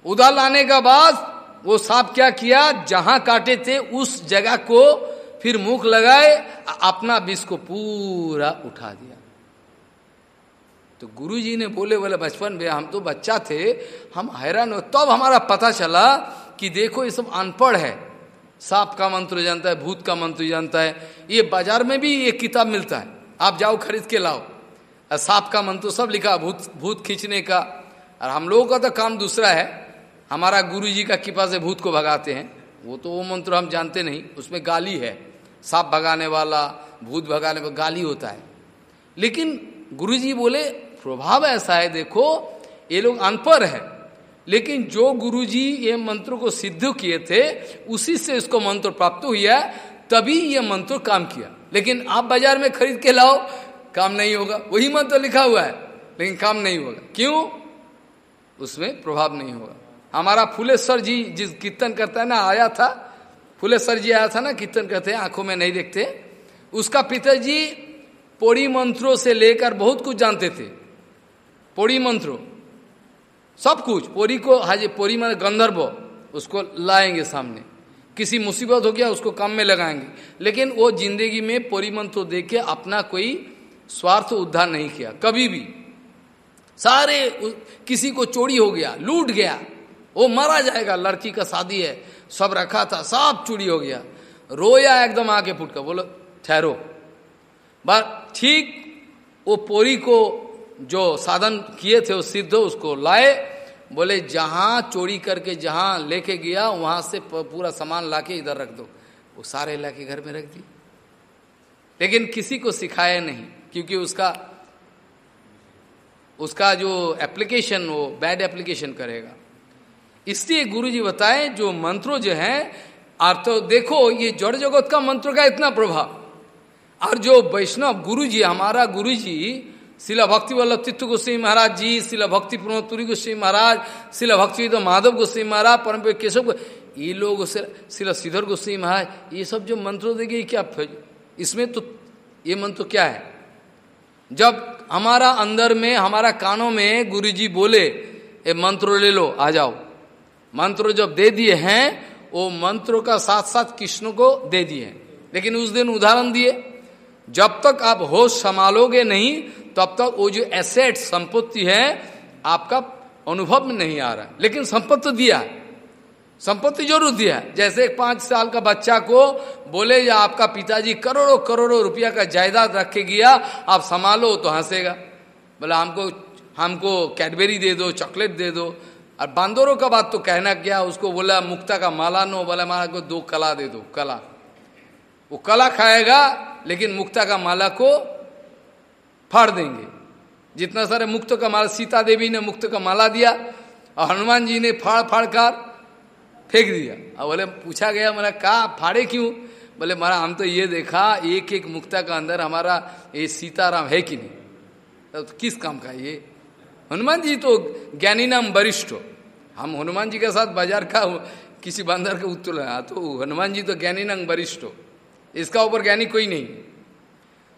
उधर लाने का बाद वो सांप क्या किया? जहाँ काटे थे, उस जगह को फिर मुख लगाए, अपना विष को पूरा उठा दिया। तो गुरुजी ने बोले बोले, बचपन में हम तो बच्चा थे, हम हैरान हो तब हमारा पता चला कि देखो, ये सब अनपढ़ है। सांप का मंत्र जानता है, भूत का मंत्र जानता है। ये बाज़ार में भी ये किताब मिलता है। आप जाओ, खरीद के लाओ। सांप का मंत्र सब लिखा, भूत भूत खींचने का। और हम लोगों का तो काम दूसरा है। हमारा गुरु जी का कृपा से भूत को भगाते हैं। वो तो वो मंत्र हम जानते नहीं, उसमें गाली है। सांप भगाने वाला, भूत भगाने वाला गाली होता है। लेकिन गुरु जी बोले, प्रभाव ऐसा है, देखो, ये लोग अनपढ़ है। लेकिन जो गुरु जी ये मंत्र को सिद्ध किए थे, उसी से इसको मंत्र प्राप्त हुआ, तभी ये मंत्र काम किया। लेकिन आप बाज़ार में खरीद के लाओ, काम नहीं होगा। वही मंत्र लिखा हुआ है, लेकिन काम नहीं होगा। क्यों? उसमें प्रभाव नहीं होगा। हमारा फुलेश्वर जी जिस कीर्तन करता है ना, आया था, फुलेश्वर जी आया था ना, कीर्तन करते हैं, आँखों में नहीं देखते। उसका पिताजी पोड़ी मंत्रों से लेकर बहुत कुछ जानते थे। पोड़ी मंत्रो। सब कुछ। पोरी को हाजी पोरी मान गंधर्व, उसको लाएँगे सामने। किसी मुसीबत हो गया, उसको काम में लगाएँगे। लेकिन वो ज़िंदगी में पोरी मंत्र दे के अपना कोई स्वार्थ उद्धार नहीं किया। कभी भी। सारे किसी को चोरी हो गया, लूट गया। वो मारा जाएगा, लड़की का शादी है, सब रखा था, सब चोरी हो गया। रोया एकदम आके फुट कर, बोलो, ठहरो। बस ठीक, वो पोरी को जो साधन किए थे, वो सिद्ध उसको लाए, बोले, जहाँ चोरी करके जहाँ लेके गया, वहाँ से पूरा सामान लाके इधर रख दो। वो सारे लाके घर में रख दिए। लेकिन किसी को सिखाया नहीं, क्योंकि उसका उसका जो एप्लीकेशन वो बैड एप्लीकेशन करेगा। इसलिए गुरु जी बताए, जो मंत्रों जो है, और तो देखो, ये जड़ जगत का मंत्र का इतना प्रभाव। और जो वैष्णव गुरु जी हमारा गुरु जी शिला भक्ति वल्लभ तित्व गोस्वी महाराज जी, शिला भक्ति प्रमोदपुरी गोस्वी महाराज, शिला भक्ति तो माधव गोस्वी महाराज, परम केशव ये लोग, शिला श्रीधर गोस्वी महाराज, ये सब जो मंत्र देंगे क्या इसमें तो ये मंत्र क्या है? जब हमारा अंदर में, हमारा कानों में गुरु जी बोले ये मंत्र ले लो, आ जाओ। मंत्र जब दे दिए हैं, वो मंत्रों का साथ साथ कृष्ण को दे दिए। लेकिन उस दिन उदाहरण दिए, जब तक आप होश संभालोगे नहीं, तब तक वो जो एसेट संपत्ति है, आपका अनुभव में नहीं आ रहा। लेकिन संपत्ति दिया। संपत्ति ज़रूर दिया। जैसे एक पाँच साल का बच्चा को बोले, या आपका पिताजी करोड़ों करोड़ों रुपया का जायदाद रख के गया, आप संभालो तो हंसेगा। बोले, हमको हमको कैडबेरी दे दो, चॉकलेट दे दो। और बांदोरों का बात तो कहना क्या, उसको बोला, मुक्ता का माला नो, बोला माला को दो कला दे दो, कला। वो कला खाएगा, लेकिन मुक्ता का माला को फाड़ देंगे। जितना सारे मुक्त का माला, सीता देवी ने मुक्त का माला दिया, और हनुमान जी ने फाड़ फाड़ कर फेंक दिया। और बोले, पूछा गया मेरा कहा फाड़े क्यों? बोले मारा हम तो ये देखा एक एक मुक्ता का अंदर हमारा ये सीताराम है कि नहीं? तो किस काम का ये? हनुमान जी तो ज्ञानी नाम वरिष्ठ। हम हनुमान जी के साथ बाज़ार का किसी बंदर के उत्तर तो हनुमान जी तो ज्ञानी नाम वरिष्ठ। इसका ऊपर ज्ञानी कोई नहीं।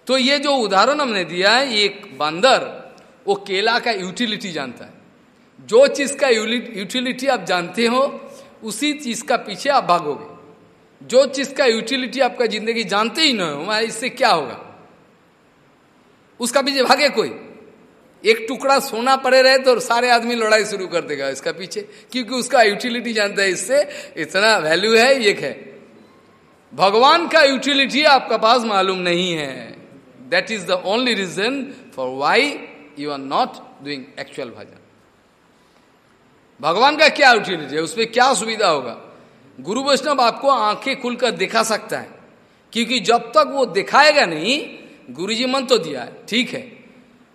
तो ये जो उदाहरण हमने दिया है एक बंदर, वो केला का यूटिलिटी जानता है। जो चीज़ का यूटिलिटी आप जानते हो, उसी चीज़ का पीछे आप भागोगे। जो चीज़ का यूटिलिटी आपका ज़िंदगी जानते ही ना हो इससे क्या होगा? उसका पीछे भागे कोई? एक टुकड़ा सोना पड़े रहे तो सारे आदमी लड़ाई शुरू कर देगा इसका पीछे, क्योंकि उसका यूटिलिटी जानता है इससे, इतना वैल्यू है, ये है। भगवान का यूटिलिटी आपका पास मालूम नहीं है। That is the only reason for why you are not doing actual भजन भगवान का क्या यूटिलिटी है? उसमें क्या सुविधा होगा? गुरु वैष्णव आपको आँखें खुलकर दिखा सकता है, क्योंकि जब तक वो दिखाएगा नहीं गुरु जी मन तो दिया है, ठीक है।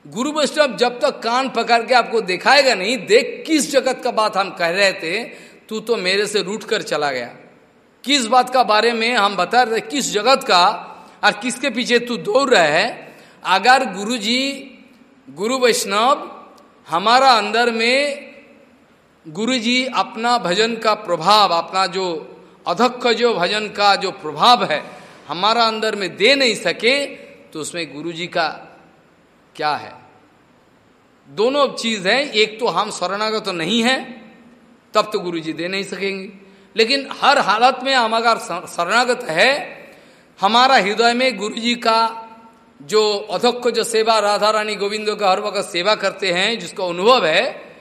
गुरु वैष्णव जब तक कान पकड़ के आपको दिखाएगा नहीं, देख किस जगत का बात हम कह रहे थे, तू तो मेरे से रूट कर चला गया। किस बात का बारे में हम बता रहे किस जगत का और किसके पीछे तू दौड़ रहा है। अगर गुरु जी गुरु वैष्णव, हमारा अंदर में गुरु जी अपना भजन का प्रभाव, अपना जो अधक्ष जो भजन का जो प्रभाव है, हमारा अंदर में दे नहीं सके तो उसमें गुरु जी का क्या है? दोनों चीज़ है, एक तो हम शरणागत तो नहीं है, तब तो गुरु जी दे नहीं सकेंगे। लेकिन हर हालत में हम अगर शरणागत है, हमारा हृदय में गुरु जी का जो अधक्ष जो सेवा राधा रानी गोविंदो का हर वक्त सेवा करते हैं, जिसका अनुभव है,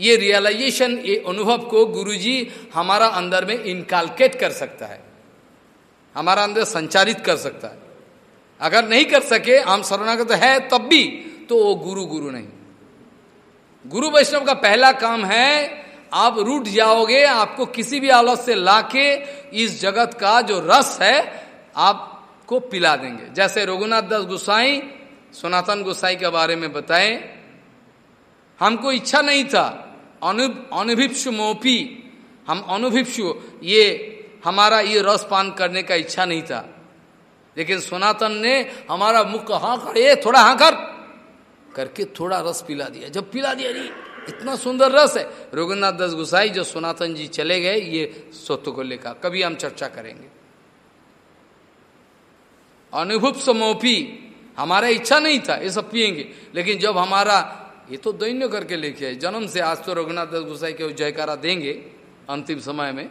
ये रियलाइजेशन ये अनुभव को गुरुजी हमारा अंदर में इनकालकेट कर सकता है। हमारा अंदर संचारित कर सकता है। अगर नहीं कर सके हम शरणागत है, तब भी तो वो गुरु गुरु नहीं। गुरु वैष्णव का पहला काम है, आप रूट जाओगे, आपको किसी भी आलत से लाके इस जगत का जो रस है, आपको पिला देंगे। जैसे रघुनाथ दास गोसाई, सनातन गोसाई के बारे में बताएँ, हमको इच्छा नहीं था अनुभीप्सु मोपी, हम अनुभीप्सु, ये हमारा ये रस पान करने का इच्छा नहीं था। लेकिन सनातन ने हमारा मुख हाँ कर ये थोड़ा हाँ कर। करके थोड़ा रस पिला दिया। जब पिला दिया नहीं इतना सुंदर रस है। रघुनाथ दास गुसाई, जो सनातन जी चले गए, ये स्वत्व को लेकर, कभी हम चर्चा करेंगे। अनुभव समोपी, हमारा इच्छा नहीं था, ये सब पिएँगे लेकिन जब हमारा, ये तो दैन्य करके लेके आए, जन्म से आज तो रघुनाथ दास गुसाई के जयकारा देंगे, अंतिम समय में।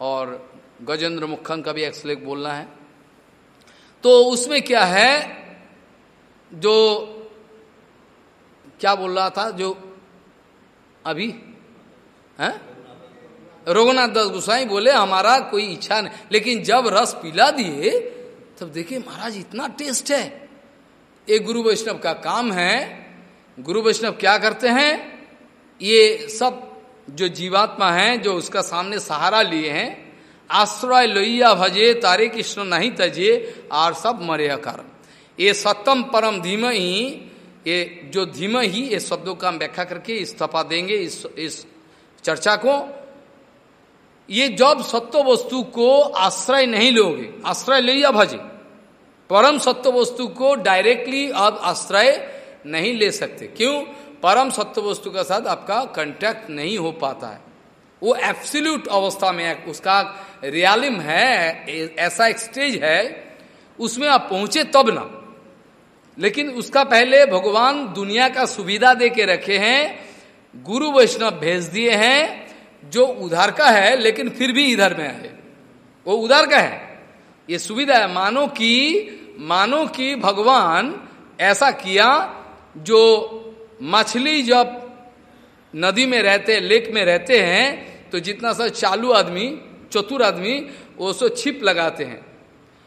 और गजेंद्र मुखन का भी एक्सलेक बोलना है। तो उसमें क्या है? जो, क्या बोल रहा था? जो, अभी? है? रघुनाथ दास गुसाई बोले, हमारा कोई इच्छा नहीं। लेकिन जब रस पिला दिए, तब देखिए महाराज इतना टेस्ट है। एक गुरु वैष्णव का काम है। गुरु वैष्णव क्या करते हैं? ये सब जो जीवात्मा है, जो उसका सामने सहारा लिए हैं आश्रय लोहिया भजे, तारे कृष्ण नहीं तजे और सब मरे कारण ये सत्यम परम धीम ही, ये जो धीम ही, ये शब्दों का व्याख्या करके इस्तीफा देंगे, इस इस चर्चा को। ये जब सत्य वस्तु को आश्रय नहीं लोगे, आश्रय लिया भजे, परम सत्य वस्तु को डायरेक्टली अब आश्रय नहीं ले सकते। क्यों? परम सत्य वस्तु के साथ आपका कंटेक्ट नहीं हो पाता है। वो एब्सोल्यूट अवस्था में है। उसका रियालिम है, ऐसा एक स्टेज है, उसमें आप पहुँचे तब ना। लेकिन उसका पहले भगवान दुनिया का सुविधा दे के रखे हैं, गुरु वैष्णव भेज दिए हैं, जो उधार का है, लेकिन फिर भी इधर में है। वो उधार का है। ये सुविधा है। मानो कि मानो कि भगवान ऐसा किया, जो मछली जब नदी में रहते, लेक में रहते हैं तो जितना सा चालू आदमी, चतुर आदमी, वो सो छिप लगाते हैं।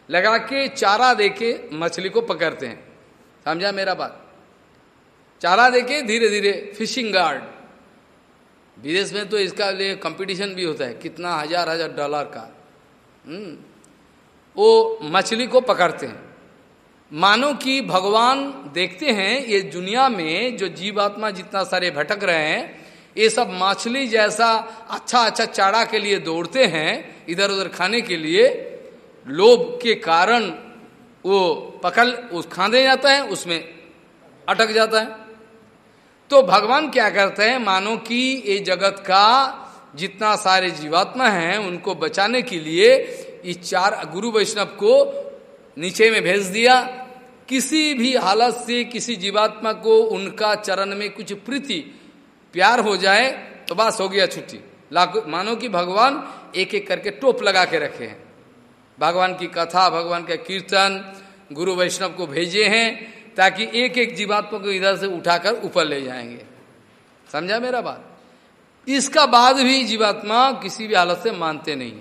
लगा के चारा देके मछली को पकड़ते हैं। समझा मेरा बात? चारा देके धीरे धीरे फिशिंग गार्ड विदेश में तो इसका लिए कंपटीशन भी होता है, कितना हज़ार हज़ार डॉलर का। हम्म। वो मछली को पकड़ते हैं। मानो कि भगवान देखते हैं, ये दुनिया में जो जीवात्मा जितना सारे भटक रहे हैं ये सब मछली जैसा अच्छा अच्छा चारा के लिए दौड़ते हैं, इधर उधर खाने के लिए, लोभ के कारण वो पकड़ उस खाने जाता है, उसमें अटक जाता है। तो भगवान क्या करते हैं, मानो कि ये जगत का जितना सारे जीवात्मा हैं, उनको बचाने के लिए इस चार गुरु वैष्णव को नीचे में भेज दिया। किसी भी हालत से किसी जीवात्मा को उनका चरण में कुछ प्रीति प्यार हो जाए तो बस हो गया छुट्टी। मानो कि भगवान एक एक करके टोप लगा के रखे हैं। भगवान की कथा, भगवान का कीर्तन, गुरु वैष्णव को भेजे हैं ताकि एक एक जीवात्मा को इधर से उठाकर ऊपर ले जाएँगे। समझा मेरा बात? इसका बाद भी जीवात्मा किसी भी हालत से मानते नहीं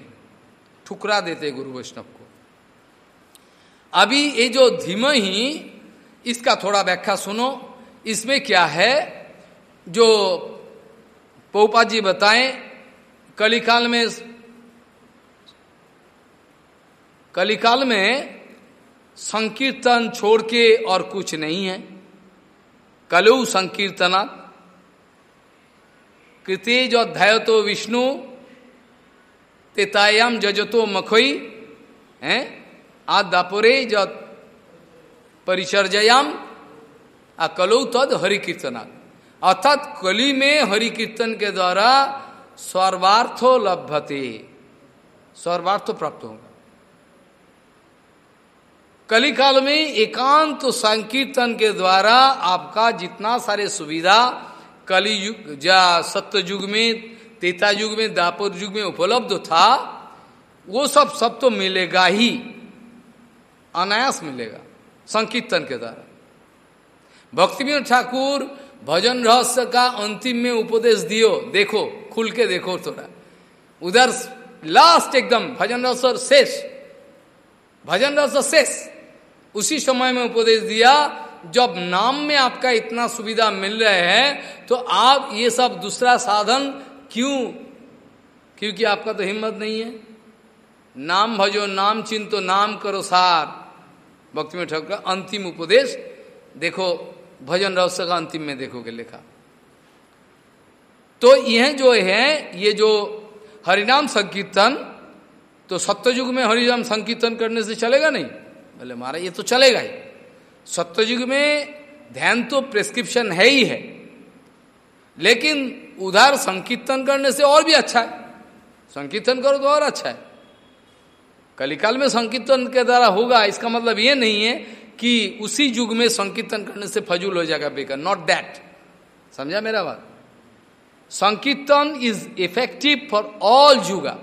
ठुकरा देते गुरु वैष्णव को। अभी ये जो धीम ही, इसका थोड़ा व्याख्या सुनो। इसमें क्या है? जो पोपा जी बताएँ, कलिकाल में कलिकाल में संकीर्तन छोड़ के और कुछ नहीं है। कलु संकीर्तना कृतेज अध्याय तो विष्णु तेतायाम जजतो मखोई, हैं? आदापुरे परिचर्जयाम। आ कलौ तद हरि कीर्तना अर्थात कली में हरि कीर्तन के द्वारा सर्वार्थो लभते सर्वार्थ प्राप्त होगा। कली काल में एकांत संकीर्तन के द्वारा आपका जितना सारे सुविधा कली युग या सत्य युग में तेता युग में दापुर युग में उपलब्ध था, वो सब सब तो मिलेगा ही। अनायास मिलेगा, संकीर्तन के द्वारा। भक्ति ठाकुर भजन रहस्य का अंतिम में उपदेश दियो। देखो, खुल के देखो थोड़ा। उधर लास्ट एकदम, भजन रहस्य शेष। भजन रहस्य शेष। उसी समय में उपदेश दिया, जब नाम में आपका इतना सुविधा मिल रहे हैं तो आप ये सब दूसरा साधन क्यों? क्योंकि आपका तो हिम्मत नहीं है। नाम भजो, नाम चिंतो, नाम करो सार। भक्ति में ठोकर अंतिम उपदेश। देखो भजन रहस्य का अंतिम में देखोगे लिखा। तो यह जो है, ये जो हरिनाम संकीर्तन तो सत्ययुग में हरिनाम संकीर्तन करने से चलेगा नहीं? बोले, महाराज, ये तो चलेगा ही। सत्ययुग में ध्यान तो प्रेस्क्रिप्शन है ही है। लेकिन उधार संकीर्तन करने से और भी अच्छा है। संकीर्तन करो तो और अच्छा है। कलिकाल में संकीर्तन के द्वारा होगा, इसका मतलब ये नहीं है कि उसी युग में संकीर्तन करने से फजूल हो जाएगा बेकार। नॉट दैट समझा मेरा बात? संकीर्तन इज़ इफ़ेक्टिव फॉर ऑल युगा।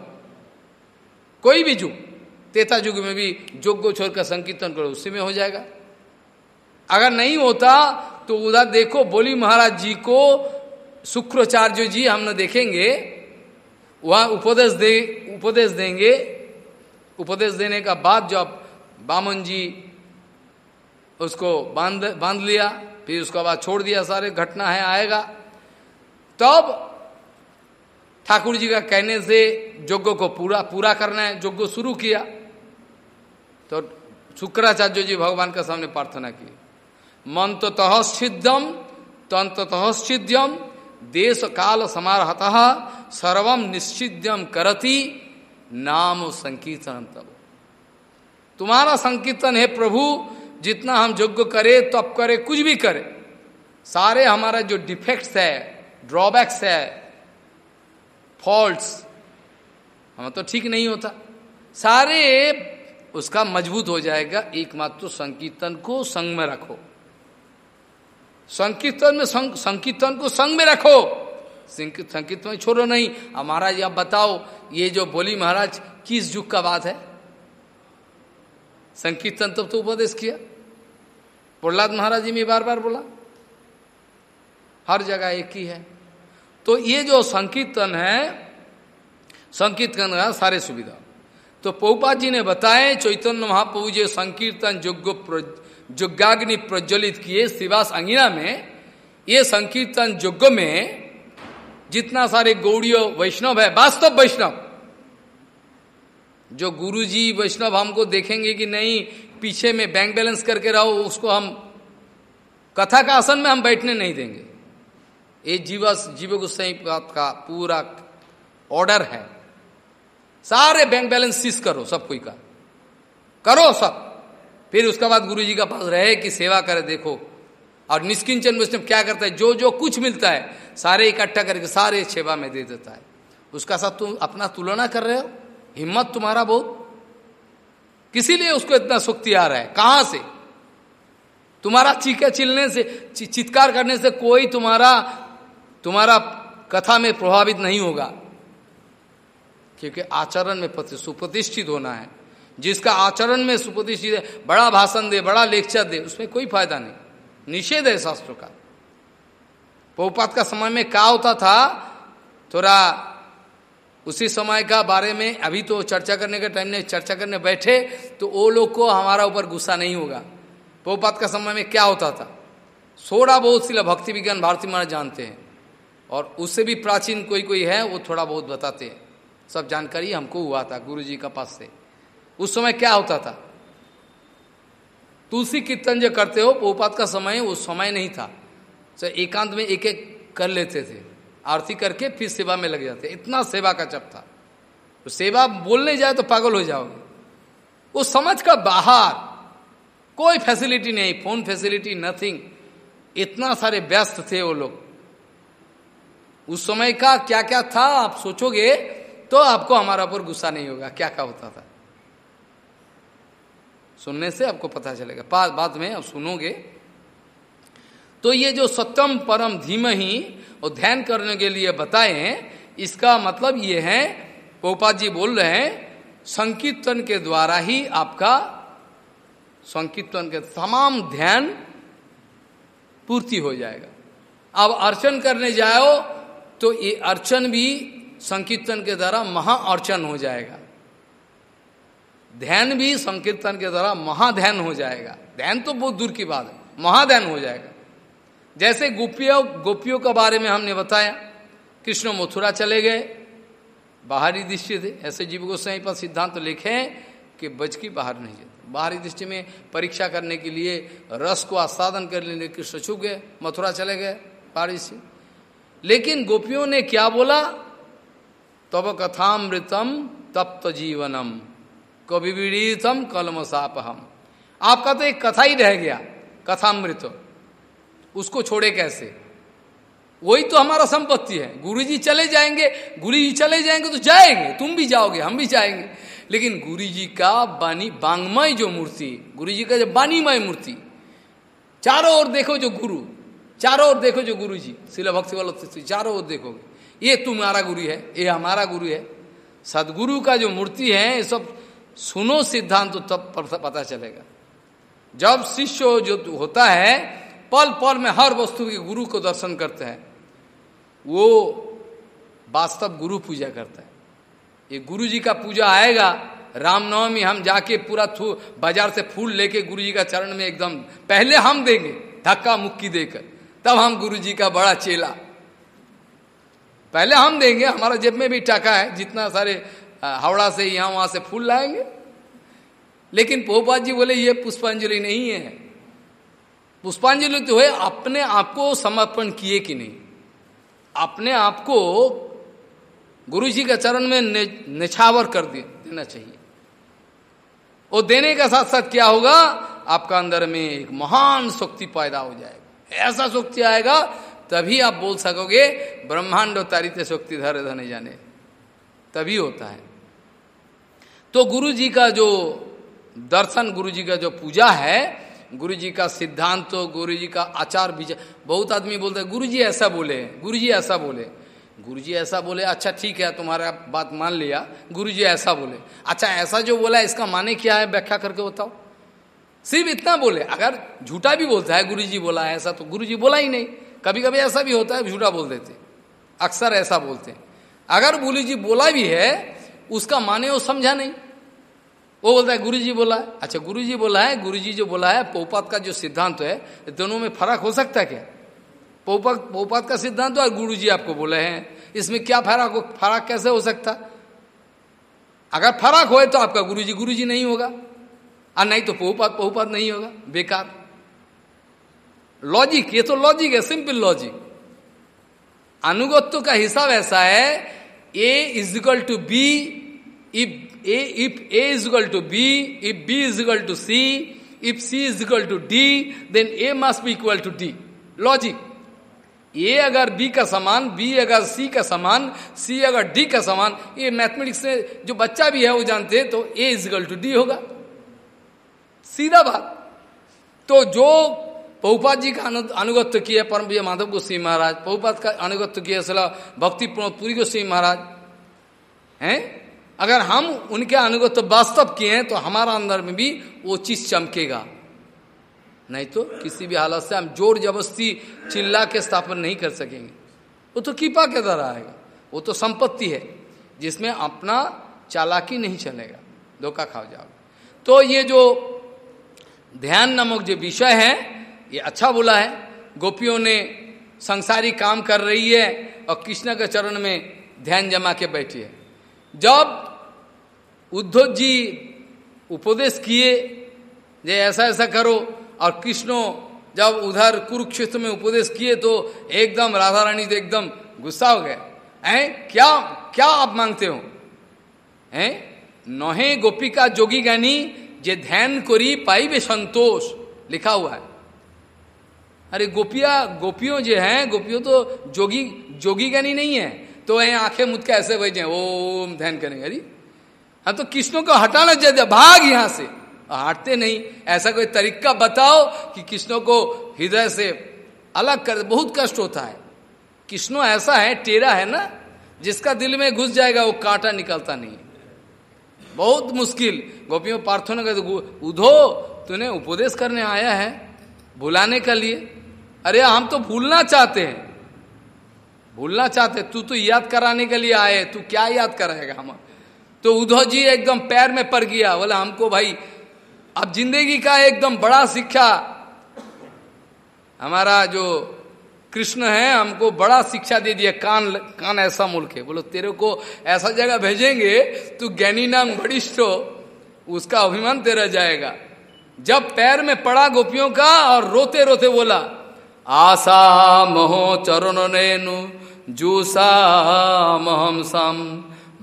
कोई भी युग। तेता युग में भी जोग को छोड़कर संकीर्तन करो, उसी में हो जाएगा। अगर नहीं होता तो उधर देखो, बोली महाराज जी को शुक्राचार्य जी हम देखेंगे, वह उपदेश दे, उपदेश देंगे। उपदेश देने का बाद जब बामन जी उसको बाँध बाँध लिया, फिर उसके बाद छोड़ दिया, सारे घटना है, आएगा। तब ठाकुर जी का कहने से यज्ञ को पूरा पूरा करना है, यज्ञ शुरू किया। तो शुक्राचार्य जी भगवान के सामने प्रार्थना की। मन तो तहस्िद्यम तंत्र तहस्िद्यम देश काल समारहत सर्वम निश्चिद्यम करती, नाम संकीर्तन तब तुम्हारा संकीर्तन, है प्रभु जितना हम योग्य करें तब करे कुछ भी करे। सारे हमारा जो डिफेक्ट्स है ड्रॉबैक्स है फॉल्ट्स हम तो ठीक नहीं होता। सारे उसका मज़बूत हो जाएगा एकमात्र तो संकीर्तन को संग में रखो। संकीर्तन में संग, संकीर्तन को संग में रखो। संकीर्तन में छोड़ो नहीं। महाराज आप बताओ ये जो बोली महाराज किस युग का बात है? संकीर्तन तब तो उपदेश किया। प्रहलाद महाराज जी में बार बार बोला, हर जगह एक ही है। तो ये जो संकीर्तन है, संकीर्तन का सारे सुविधा। तो पौपा जी ने बताए चैतन्य महाप्रभु जो संकीर्तन योग्य योग्याग्नि प्रज्वलित किए शिवास अंगिना में। ये संकीर्तन योग्य में जितना सारे गौड़ियों, वैष्णव है, वास्तव वैष्णव। जो गुरु जी वैष्णव हमको देखेंगे कि नहीं पीछे में बैंक बैलेंस करके रहो, उसको हम कथा का आसन में हम बैठने नहीं देंगे। ये जीवस जीव गुस्साई का पूरा ऑर्डर है। सारे बैंक बैलेंस सीज करो, सब कोई का। करो सब। फिर उसके बाद गुरु जी का पास रहे कि सेवा करे, देखो। और निष्किंचन वैष्णव क्या करता है? जो जो कुछ मिलता है, सारे इकट्ठा करके सारे सेवा में दे देता है। उसका साथ तुम अपना तुलना कर रहे हो? हिम्मत तुम्हारा बहुत किसी लिए उसको इतना शक्ति आ रहा है? कहाँ से? तुम्हारा चीखे चिलने से चित्कार करने से कोई तुम्हारा तुम्हारा कथा में प्रभावित नहीं होगा। क्योंकि आचरण में सुप्रतिष्ठित होना है। जिसका आचरण में सुप्रतिष्ठित है, बड़ा भाषण दे, बड़ा लेक्चर दे, उसमें कोई फ़ायदा नहीं। निषेध है शास्त्र का। पोपात का समय में क्या होता था? थोड़ा उसी समय का बारे में अभी तो चर्चा करने का टाइम नहीं चर्चा करने बैठे तो वो लोग को हमारा ऊपर गुस्सा नहीं होगा। पोपात का समय में क्या होता था? थोड़ा बहुत सिला भक्ति विज्ञान भारती महाराज जानते हैं, और उससे भी प्राचीन कोई कोई है, वो थोड़ा बहुत बताते हैं। सब जानकारी हमको हुआ था गुरु जी का पास से। उस समय क्या होता था? तुलसी कीर्तन जो करते हो पोपात का समय उस समय नहीं था। तो एकांत में एक एक कर लेते थे। आरती करके फिर सेवा में लग जाते इतना सेवा का चप था। तो सेवा बोलने जाए तो पागल हो जाओगे। उस समझ का बाहर। कोई फैसिलिटी नहीं फ़ोन फैसिलिटी नथिंग इतना सारे व्यस्त थे वो लोग। उस समय का क्या क्या था, आप सोचोगे तो आपको हमारा ऊपर गुस्सा नहीं होगा। क्या क्या होता था। सुनने से आपको पता चलेगा। बाद में आप सुनोगे तो ये जो सत्यम परम धीम ही और ध्यान करने के लिए बताए, इसका मतलब ये है पोपात जी बोल रहे हैं, संकीर्तन के द्वारा ही आपका संकीर्तन के तमाम ध्यान पूर्ति हो जाएगा। अब अर्चन करने जाओ तो ये अर्चन भी संकीर्तन के द्वारा महा अर्चन हो जाएगा। ध्यान भी संकीर्तन के द्वारा महाध्यान हो जाएगा। ध्यान तो बहुत दूर की बात है महाध्यान हो जाएगा। जैसे गोपियों गोपियों के बारे में हमने बताया, कृष्ण मथुरा चले गए, बाहरी दृष्टि थे ऐसे जीव गोस्वाई पर सिद्धांत तो लिखे कि बच की बाहर नहीं जाते। बाहरी दृष्टि में परीक्षा करने के लिए, रस को आस्वादन कर लेने कृष्ण छुप गए, मथुरा चले गए, बाहरी से। लेकिन गोपियों ने क्या बोला? तब कथामृतम तप्त जीवनम कविवीड़ीतम कलम हम आपका तो एक कथा ही रह गया, कथामृत। उसको छोड़े कैसे? वही तो हमारा संपत्ति है। गुरु जी चले जाएँगे गुरु जी चले जाएँगे तो जाएँगे, तुम भी जाओगे, हम भी जाएँगे। लेकिन गुरु जी का बानी, बांगमय जो मूर्ति गुरु जी का जो बानीमय मूर्ति, चारों ओर देखो जो गुरु, चारों ओर देखो जो गुरु जी शिला भक्ति वालों चारों ओर देखोगे। ये तुम्हारा गुरु है, ये हमारा गुरु है। सदगुरु का जो मूर्ति है, ये सब सुनो सिद्धांत तो तब पता चलेगा। जब शिष्य जो होता है पल पल में हर वस्तु के गुरु को दर्शन करते हैं। वो वास्तव गुरु पूजा करता है। ये गुरु जी का पूजा आएगा, रामनवमी हम जाके पूरा बाज़ार से फूल लेके गुरु जी का चरण में एकदम, पहले हम देंगे, धक्का मुक्की देकर। तब हम गुरु जी का बड़ा चेला। पहले हम देंगे, हमारा जेब में भी टाका है, जितना सारे हावड़ा से यहाँ वहाँ से फूल लाएँगे। लेकिन पोपा जी बोले, ये पुष्पांजलि नहीं है। पुष्पांजलि तो है अपने आप को समर्पण किए कि नहीं? अपने आप को गुरु जी के चरण में निछावर कर दे, देना चाहिए। वो देने का साथ साथ क्या होगा? आपका अंदर में एक महान शक्ति पैदा हो जाएगा। ऐसा शक्ति आएगा तभी आप बोल सकोगे ब्रह्मांड तारित शक्ति धर धने जाने। तभी होता है। तो गुरु जी का जो दर्शन गुरु जी का जो पूजा है गुरु जी का सिद्धांत तो गुरु जी का आचार विचार। बहुत आदमी बोलते हैं गुरु जी ऐसा बोले गुरु जी ऐसा बोले। गुरु जी ऐसा बोले अच्छा ठीक है, तुम्हारा बात मान लिया। गुरु जी ऐसा बोले। अच्छा ऐसा जो बोला इसका माने क्या है? व्याख्या करके बताओ। सिर्फ़ इतना बोले। अगर झूठा भी बोलता है गुरु जी बोला है ऐसा तो गुरु जी बोला ही नहीं। कभी कभी ऐसा भी होता है, झूठा बोल देते। अक्सर ऐसा बोलते। अगर गुरु जी बोला भी है, उसका माने वो समझा नहीं। वो बोलता है गुरु जी बोला है। अच्छा गुरु जी बोला है गुरु जी जो बोला है, पोपात का जो सिद्धांत है, दोनों में फ़र्क हो सकता है क्या? पोपात पोपात का सिद्धांत और गुरु जी आपको बोले हैं, इसमें क्या फ़र्क फ़र्क कैसे हो सकता? अगर फ़र्क हो तो आपका गुरु जी गुरु जी नहीं होगा। और नहीं तो पोपात पोपात नहीं होगा, बेकार। लॉजिक ये तो लॉजिक है सिंपल लॉजिक अनुगत्व का हिसाब ऐसा है A is equal to B if A, if A is equal to B, if B is equal to C, if C is equal to D, then A must be equal to D. Logic. A अगर B का समान B अगर सी का समान सी अगर D का समान ये मैथमेटिक्स से जो बच्चा भी है वो जानते हैं तो A is equal to D होगा सीधा बात तो जो पहुपात जी का अनुगत्य किया परम भैया माधव गोस्वी महाराज पहुपात का अनुगत्य किया सला भक्ति पुरी गोस्वी महाराज हैं अगर हम उनके अनुगत वास्तव किए हैं तो हमारा अंदर में भी वो चीज़ चमकेगा। नहीं तो किसी भी हालत से हम ज़ोर जबरस्ती चिल्ला के स्थापन नहीं कर सकेंगे। वो तो कृपा के द्वारा आएगा। वो तो संपत्ति है, जिसमें अपना चालाकी नहीं चलेगा। धोखा खाओ जाओ। तो ये जो ध्यान नामक जो विषय है, ये अच्छा बोला है। गोपियों ने संसारी काम कर रही है और कृष्ण के चरण में ध्यान जमा के बैठी है। जब उद्धव जी उपदेश किए जे ऐसा ऐसा करो, और कृष्णो जब उधर कुरुक्षेत्र में उपदेश किए तो एकदम राधा रानी तो एकदम गुस्सा हो गए। हैं? क्या क्या आप मांगते हो? हैं? नहे गोपिका जोगी गानी जे ध्यान करी पाई वे संतोष, लिखा हुआ है। अरे गोपिया, गोपियों जो हैं, गोपियों तो जोगी जोगी गानी नहीं है। तो आँखें मुद के ऐसे बैठे ओम ध्यान करेंगे। अरे हाँ तो कृष्ण को हटाना चाहिए भाग यहाँ से। हटते नहीं। ऐसा कोई तरीका बताओ कि कृष्णों को हृदय से अलग कर, बहुत कष्ट होता है। कृष्ण ऐसा है टेरा है ना, जिसका दिल में घुस जाएगा, वो कांटा निकलता नहीं। बहुत मुश्किल। गोपियों प्रार्थना कर उधो, तूने उपदेश करने आया है, भुलाने के लिए। अरे, हम तो भूलना चाहते हैं। भूलना चाहते तू तो याद कराने के लिए आए तू क्या याद कराएगा हम तो उद्धव जी एकदम पैर में पड़ गया। बोला, हमको भाई, अब ज़िंदगी का एकदम बड़ा शिक्षा, हमारा जो कृष्ण है, हमको बड़ा शिक्षा दे दिया। कान कान ऐसा मुल्क है बोलो, तेरे को ऐसा जगह भेजेंगे, तू ज्ञानी नाम वरिष्ठ हो, उसका अभिमान तेरा जाएगा। जब पैर में पड़ा गोपियों का और रोते रोते बोला, आशा महो चरण नेनु, जूसा महम सम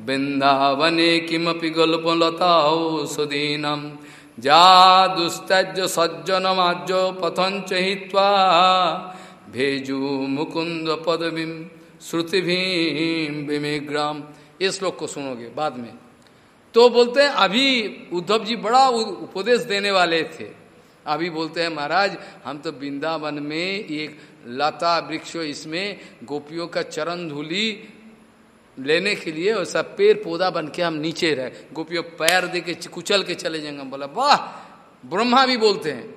वृंदावने किमपि गल्पलताओ सुदीनम जा दुस्तज सज्जनमाज्य पथंच हित्वा भेजू मुकुंद पदवीम श्रुति भीम विमेग्राम ये श्लोक को सुनोगे बाद में। तो बोलते हैं, अभी उद्धव जी बड़ा उपदेश देने वाले थे। अभी बोलते हैं, महाराज, हम तो वृंदावन में एक लता वृक्ष, इसमें गोपियों का चरण धूली लेने के लिए सब पेड़ पौधा बन के हम नीचे रहे। गोपियों पैर दे के कुचल के चले जाएँगे। बोला, वाह, ब्रह्मा भी बोलते हैं।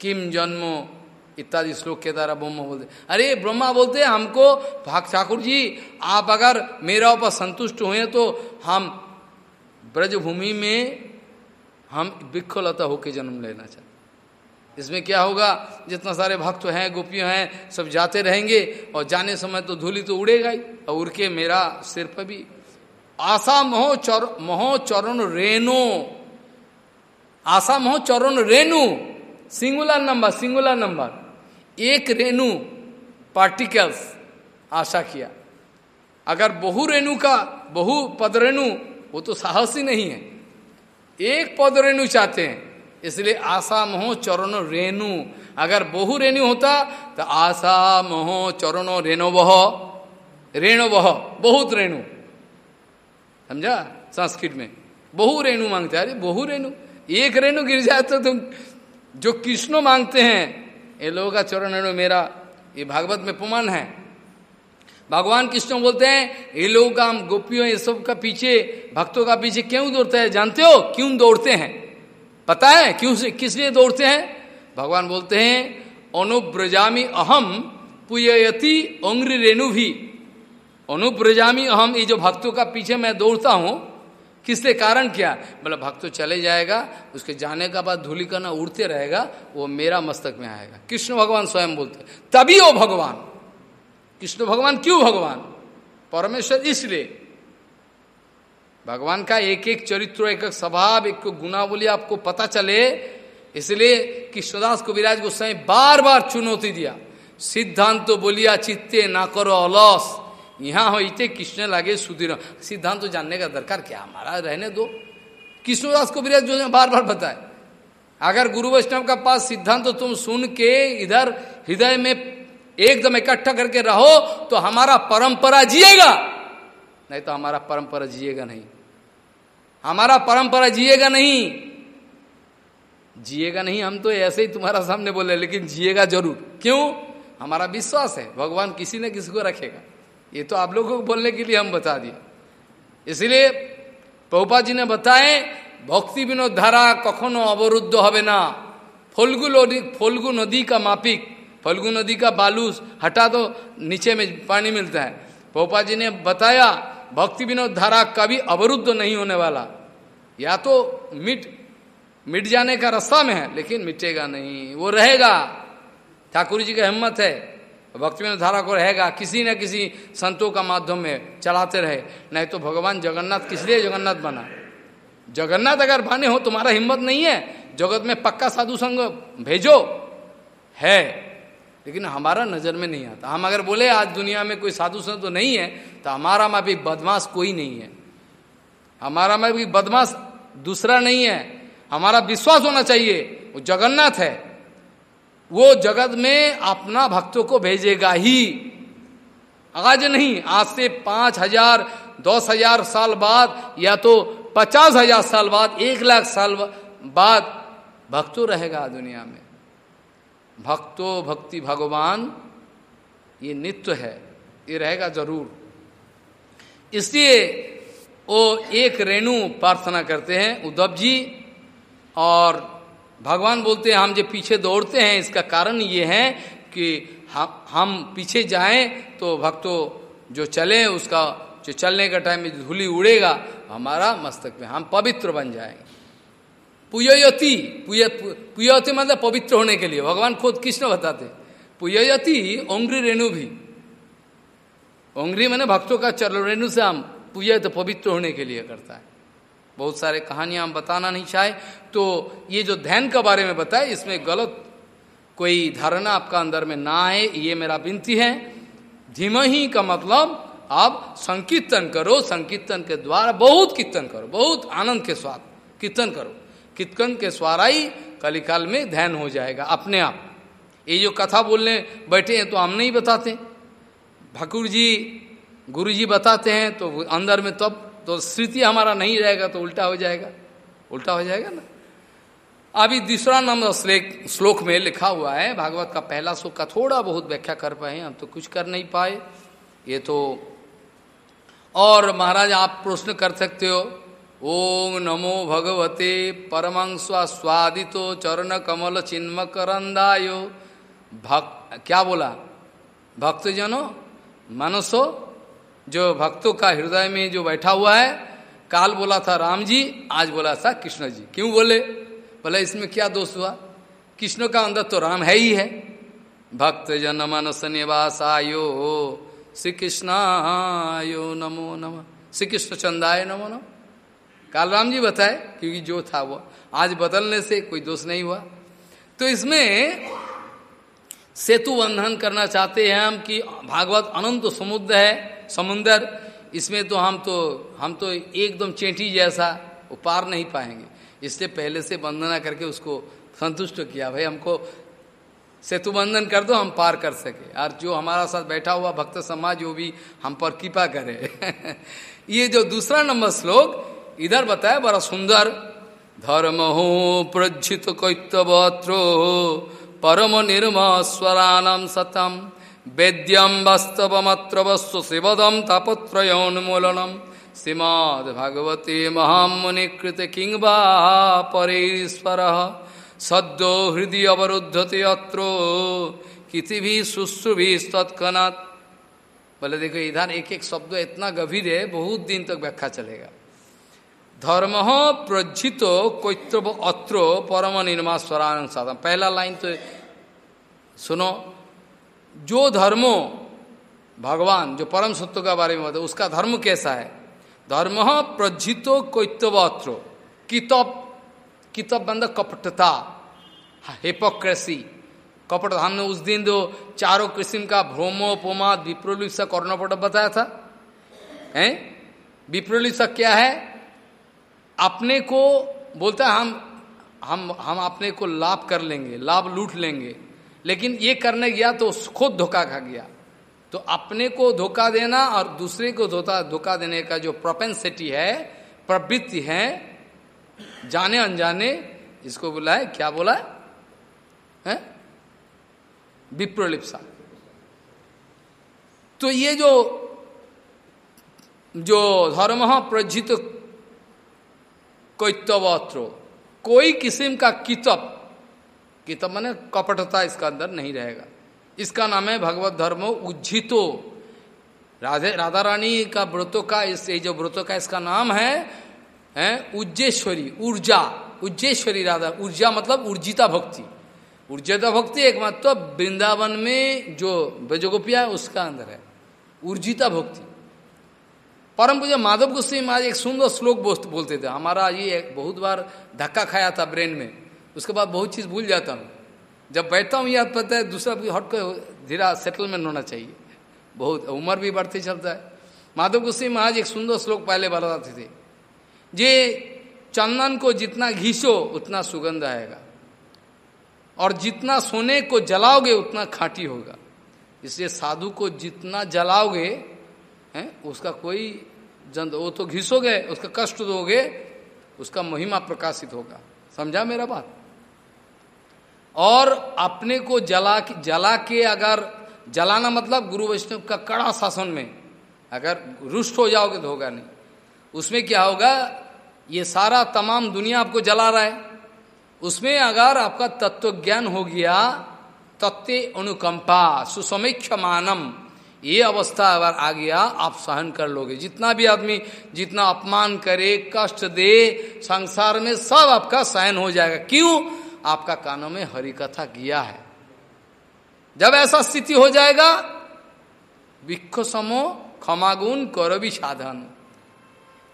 किम जन्मो, इत्यादि श्लोक के द्वारा ब्रह्मा बोलते अरे, ब्रह्मा बोलते हैं, हमको भाग ठाकुर जी, आप अगर मेरा ऊपर संतुष्ट हुए तो हम ब्रजभूमि में हम वृक्षलता होकर जन्म लेना चाहते इसमें क्या होगा? जितना सारे भक्त हैं, गोपियों हैं, सब जाते रहेंगे और जाने समय तो धूली तो उड़ेगा ही और उड़ के मेरा सिर पर भी। आशा मोह चौर, मोह चरण रेणु। आशा मोह चरण रेणु। सिंगुलर नंबर सिंगुलर नंबर एक रेणु पार्टिकल्स आशा किया। अगर बहु रेणु का, बहु पद रेणु, वो तो साहस ही नहीं है। एक पद रेणु चाहते हैं। इसलिए आशा मोह चरण रेणु। अगर बहु रेणु होता तो आशा मोह चरण रेणु बह रेणु बह बहुत रेणु। समझा? संस्कृत में। बहु रेणु मांगते अरे, बहु रेणु। एक रेणु गिर जाए तो तुम जो कृष्ण मांगते हैं, ये लोगों का चरण रेणु मेरा। ये भागवत में पुमान है। भगवान कृष्ण बोलते हैं, ये लोग का गोपियों, ये सब का पीछे, भक्तों का पीछे क्यों दौड़ते हैं? जानते हो? क्यों दौड़ते हैं? पता है क्यों से, किस लिए दौड़ते हैं? भगवान बोलते हैं अनुब्रजामी अहम पुयति अंग्र रेणु भी अनुब्रजामी अहम ये जो भक्तों का पीछे मैं दौड़ता हूँ किसके कारण क्या? बोले, भक्त चले जाएगा, उसके जाने का बाद धूलि करना उड़ते रहेगा, वो मेरा मस्तक में आएगा। कृष्ण भगवान स्वयं बोलते, तभी वो भगवान। कृष्ण भगवान क्यों भगवान? परमेश्वर इसलिए। भगवान का एक एक चरित्र एक एक स्वभाव एक एक गुनावली आपको पता चले, इसलिए कृष्णदास को विराज गोस्वामी बार बार चुनौती दिया। सिद्धांत तो बोलिया, चित्ते ना करो अलस। यहाँ हो इतने कृष्ण लागे सुधीर। सिद्धांत तो जानने का दरकार क्या? हमारा रहने दो। कृष्णदास को विराज जो बार बार बताए। अगर गुरु वैष्णव का पास सिद्धांत तो तुम सुन के इधर हृदय में एकदम इकट्ठा करके रहो तो हमारा परंपरा जिएगा। नहीं तो हमारा परंपरा जिएगा नहीं। हमारा परंपरा जिएगा नहीं। जिएगा नहीं, हम तो ऐसे ही तुम्हारा सामने बोले, लेकिन जिएगा ज़रूर। क्यों? हमारा विश्वास है, भगवान किसी न किसी को रखेगा। ये तो आप लोगों को बोलने के लिए हम बता दिए। इसलिए प्रभुपा जी ने बताए, भक्ति विनोद धारा कखनो अवरुद्ध হবে ना। फल्गु फल्गु नदी का मापिक, फल्गु नदी का बालू हटा दो, नीचे में पानी मिलता है। पोपा जी ने बताया भक्ति विनोद धारा कभी अवरुद्ध नहीं होने वाला। या तो मिट मिट जाने का रास्ता में है, लेकिन मिटेगा नहीं। वो रहेगा। ठाकुर जी का हिम्मत है। भक्ति विनोद धारा को रहेगा। किसी न किसी संतों का माध्यम में चलाते रहे। नहीं तो भगवान जगन्नाथ किस लिए जगन्नाथ बना? जगन्नाथ अगर बने हो, तुम्हारा हिम्मत नहीं है। जगत में पक्का साधु संग भेजो। है। लेकिन हमारा नज़र में नहीं आता। हम अगर बोले, आज दुनिया में कोई साधु संत तो नहीं है तो हमारा में भी बदमाश कोई नहीं है। हमारा में भी बदमाश दूसरा नहीं है। हमारा विश्वास होना चाहिए, वो जगन्नाथ है। वो जगत में अपना भक्तों को भेजेगा ही। आज नहीं, आज से पाँच हज़ार, दस हज़ार साल बाद, या तो पचास हज़ार साल बाद, एक लाख साल बाद भक्तो रहेगा दुनिया में। भक्तो भक्ति भगवान, ये नित्य है, ये रहेगा ज़रूर। इसलिए वो एक रेणु प्रार्थना करते हैं, उद्धव जी, और भगवान बोलते हैं, हम जो पीछे दौड़ते हैं, इसका कारण ये है कि हम हम पीछे जाएँ तो भक्तों जो चले, उसका, जो चलने का टाइम में धूली उड़ेगा, हमारा मस्तक में, हम पवित्र बन जाएँगे। पुयति पुयति मतलब पवित्र होने के लिए। भगवान खुद कृष्ण बताते पुयति ओंग्री रेणु भी ओंग्री मैंने भक्तों का चरण रेणु से हम पूजा तो पवित्र होने के लिए करता है। बहुत सारे कहानियाँ हम बताना नहीं चाहे तो ये जो ध्यान के बारे में बताए, इसमें गलत कोई धारणा आपका अंदर में ना आए, ये मेरा विनती है। धीम ही का मतलब आप संकीर्तन करो, संकीर्तन के द्वारा बहुत कीर्तन करो, बहुत आनंद के साथ कीर्तन करो। कीर्तन के स्वाराई कलिकाल में ध्यान हो जाएगा, अपने आप। ये जो कथा बोलने बैठे हैं तो हम नहीं बताते। भकुर जी, गुरु जी बताते हैं तो अंदर में तब तो स्मृति हमारा नहीं रहेगा तो उल्टा हो जाएगा। उल्टा हो जाएगा ना। अभी दूसरा नंबर श्लोक में लिखा हुआ है, भागवत का पहला श्लोक का थोड़ा बहुत व्याख्या कर पाए हम तो कुछ कर नहीं पाए। ये तो और महाराज आप प्रश्न कर सकते हो ओम नमो भगवते परमंश स्वादितो चरण कमल चिन्म भक्त क्या बोला? भक्तजनों, मनसो, जो भक्तों का हृदय में जो बैठा हुआ है, काल बोला था राम जी आज बोला था कृष्ण जी क्यों बोले? बोले, इसमें क्या दोष हुआ? कृष्ण का अंदर तो राम है ही है। भक्त जन मनस निवास आयो श्री कृष्ण आयो नमो नम। श्री कृष्ण चंदाय नमो नम। काल राम जी बताए, क्योंकि जो था वो। आज बदलने से कोई दोष नहीं हुआ। तो इसमें सेतु बंधन करना चाहते हैं हम कि भागवत अनंत समुद्र है समुन्दर इसमें तो हम तो हम तो एकदम चेंटी जैसा वो पार नहीं पाएँगे। इसलिए पहले से वंदना करके उसको संतुष्ट किया, भाई, हमको सेतु बंधन कर दो, हम पार कर सके। और जो हमारा साथ बैठा हुआ भक्त समाज, वो भी हम पर कृपा करे। ये जो दूसरा नंबर श्लोक इधर बताया, बड़ा सुंदर। धर्म हो प्रज्जित कैतवत्रो, परम निर्मस्वरानम सतम, वेद्यम वास्तवमत्र वस्तु शिवदम तापत्रोन्मूलनम श्रीमद भगवते महामुनिकृत किंग परेश्वर, सद्यो हृदय अवरुद्धते अत्रो किसी भी शुश्रुभि तत्कनात् बोले, देखो इधर एक एक शब्द इतना गंभीर है, बहुत दिन तक व्याख्या चलेगा। धर्म प्रज्जित कोत्र अत्रो परम निर्मा स्वरान साधन पहला लाइन तो सुनो। जो धर्मो, भगवान, जो परम सत्व का बारे में बताओ, उसका धर्म कैसा है? धर्म प्रज्जितो कोत्तवत्रो कितब? कितब बंद कपटता। हिपोक्रेसी। कपट हमने उस दिन जो चारों किस्म का भ्रोमो, पोमा, विप्रोलिप्सा, कर्णपट बताया था। हैं? विप्रोलिप्सा क्या है? अपने को बोलता है हम हम हम अपने को लाभ कर लेंगे लाभ लूट लेंगे। लेकिन ये करने गया तो खुद धोखा खा गया। तो अपने को धोखा देना और दूसरे को धोखा धोखा देने का जो प्रोपेंसिटी है प्रवृत्ति है जाने अनजाने इसको बोला है क्या बोला है, है? विप्रोलिप्सा। तो ये जो जो धर्म प्रजित कैतवत्रो कोई किस्म का कितब कितब मैंने कपटता इसका अंदर नहीं रहेगा। इसका नाम है भगवत धर्म उज्जितो। राधे राधा रानी का व्रतों का, इस, ये जो व्रतों का इसका नाम है, हैं, उज्जेश्वरी, ऊर्जा, उज्जेश्वरी राधा, ऊर्जा मतलब ऊर्जिता भक्ति। ऊर्जिता भक्ति एकमात्र वृंदावन में जो ब्रजगोपिया उसका अंदर है। ऊर्जिता भक्ति। परम पूजा माधव गोस्वामी महाराज एक सुंदर श्लोक बोलते थे। हमारा ये एक बहुत बार धक्का खाया था ब्रेन में। उसके बाद बहुत चीज़ भूल जाता हूँ। जब बैठता हूँ, याद पता है, दूसरा भी हट कर धीरा सेटलमेंट होना चाहिए। बहुत, उम्र भी बढ़ते चलता है। माधव गोस्वामी महाराज एक सुंदर श्लोक पहले बताते थे। जे चंदन को जितना घीसो, उतना सुगंध आएगा। और जितना सोने को जलाओगे, उतना खाटी होगा। इसलिए साधु को जितना जलाओगे, हैं, उसका कोई जंत वो तो घिसोगे, उसका कष्ट दोगे, उसका महिमा प्रकाशित होगा। समझा मेरा बात? और अपने को जला के जला के अगर, जलाना मतलब गुरु वैष्णव का कड़ा शासन में, अगर रुष्ट हो जाओगे तो होगा नहीं। उसमें क्या होगा, ये सारा तमाम दुनिया आपको जला रहा है। उसमें अगर आपका तत्व ज्ञान हो गया तत्व अनुकंपा सुसमीक्ष मानम ये अवस्था अगर आ गया, आप सहन कर लोगे। जितना भी आदमी जितना अपमान करे, कष्ट दे, संसार में सब आपका सहन हो जाएगा। क्यों? आपका कानों में हरि कथा किया है। जब ऐसा स्थिति हो जाएगा विक्ष समो क्षमागुण भी साधन।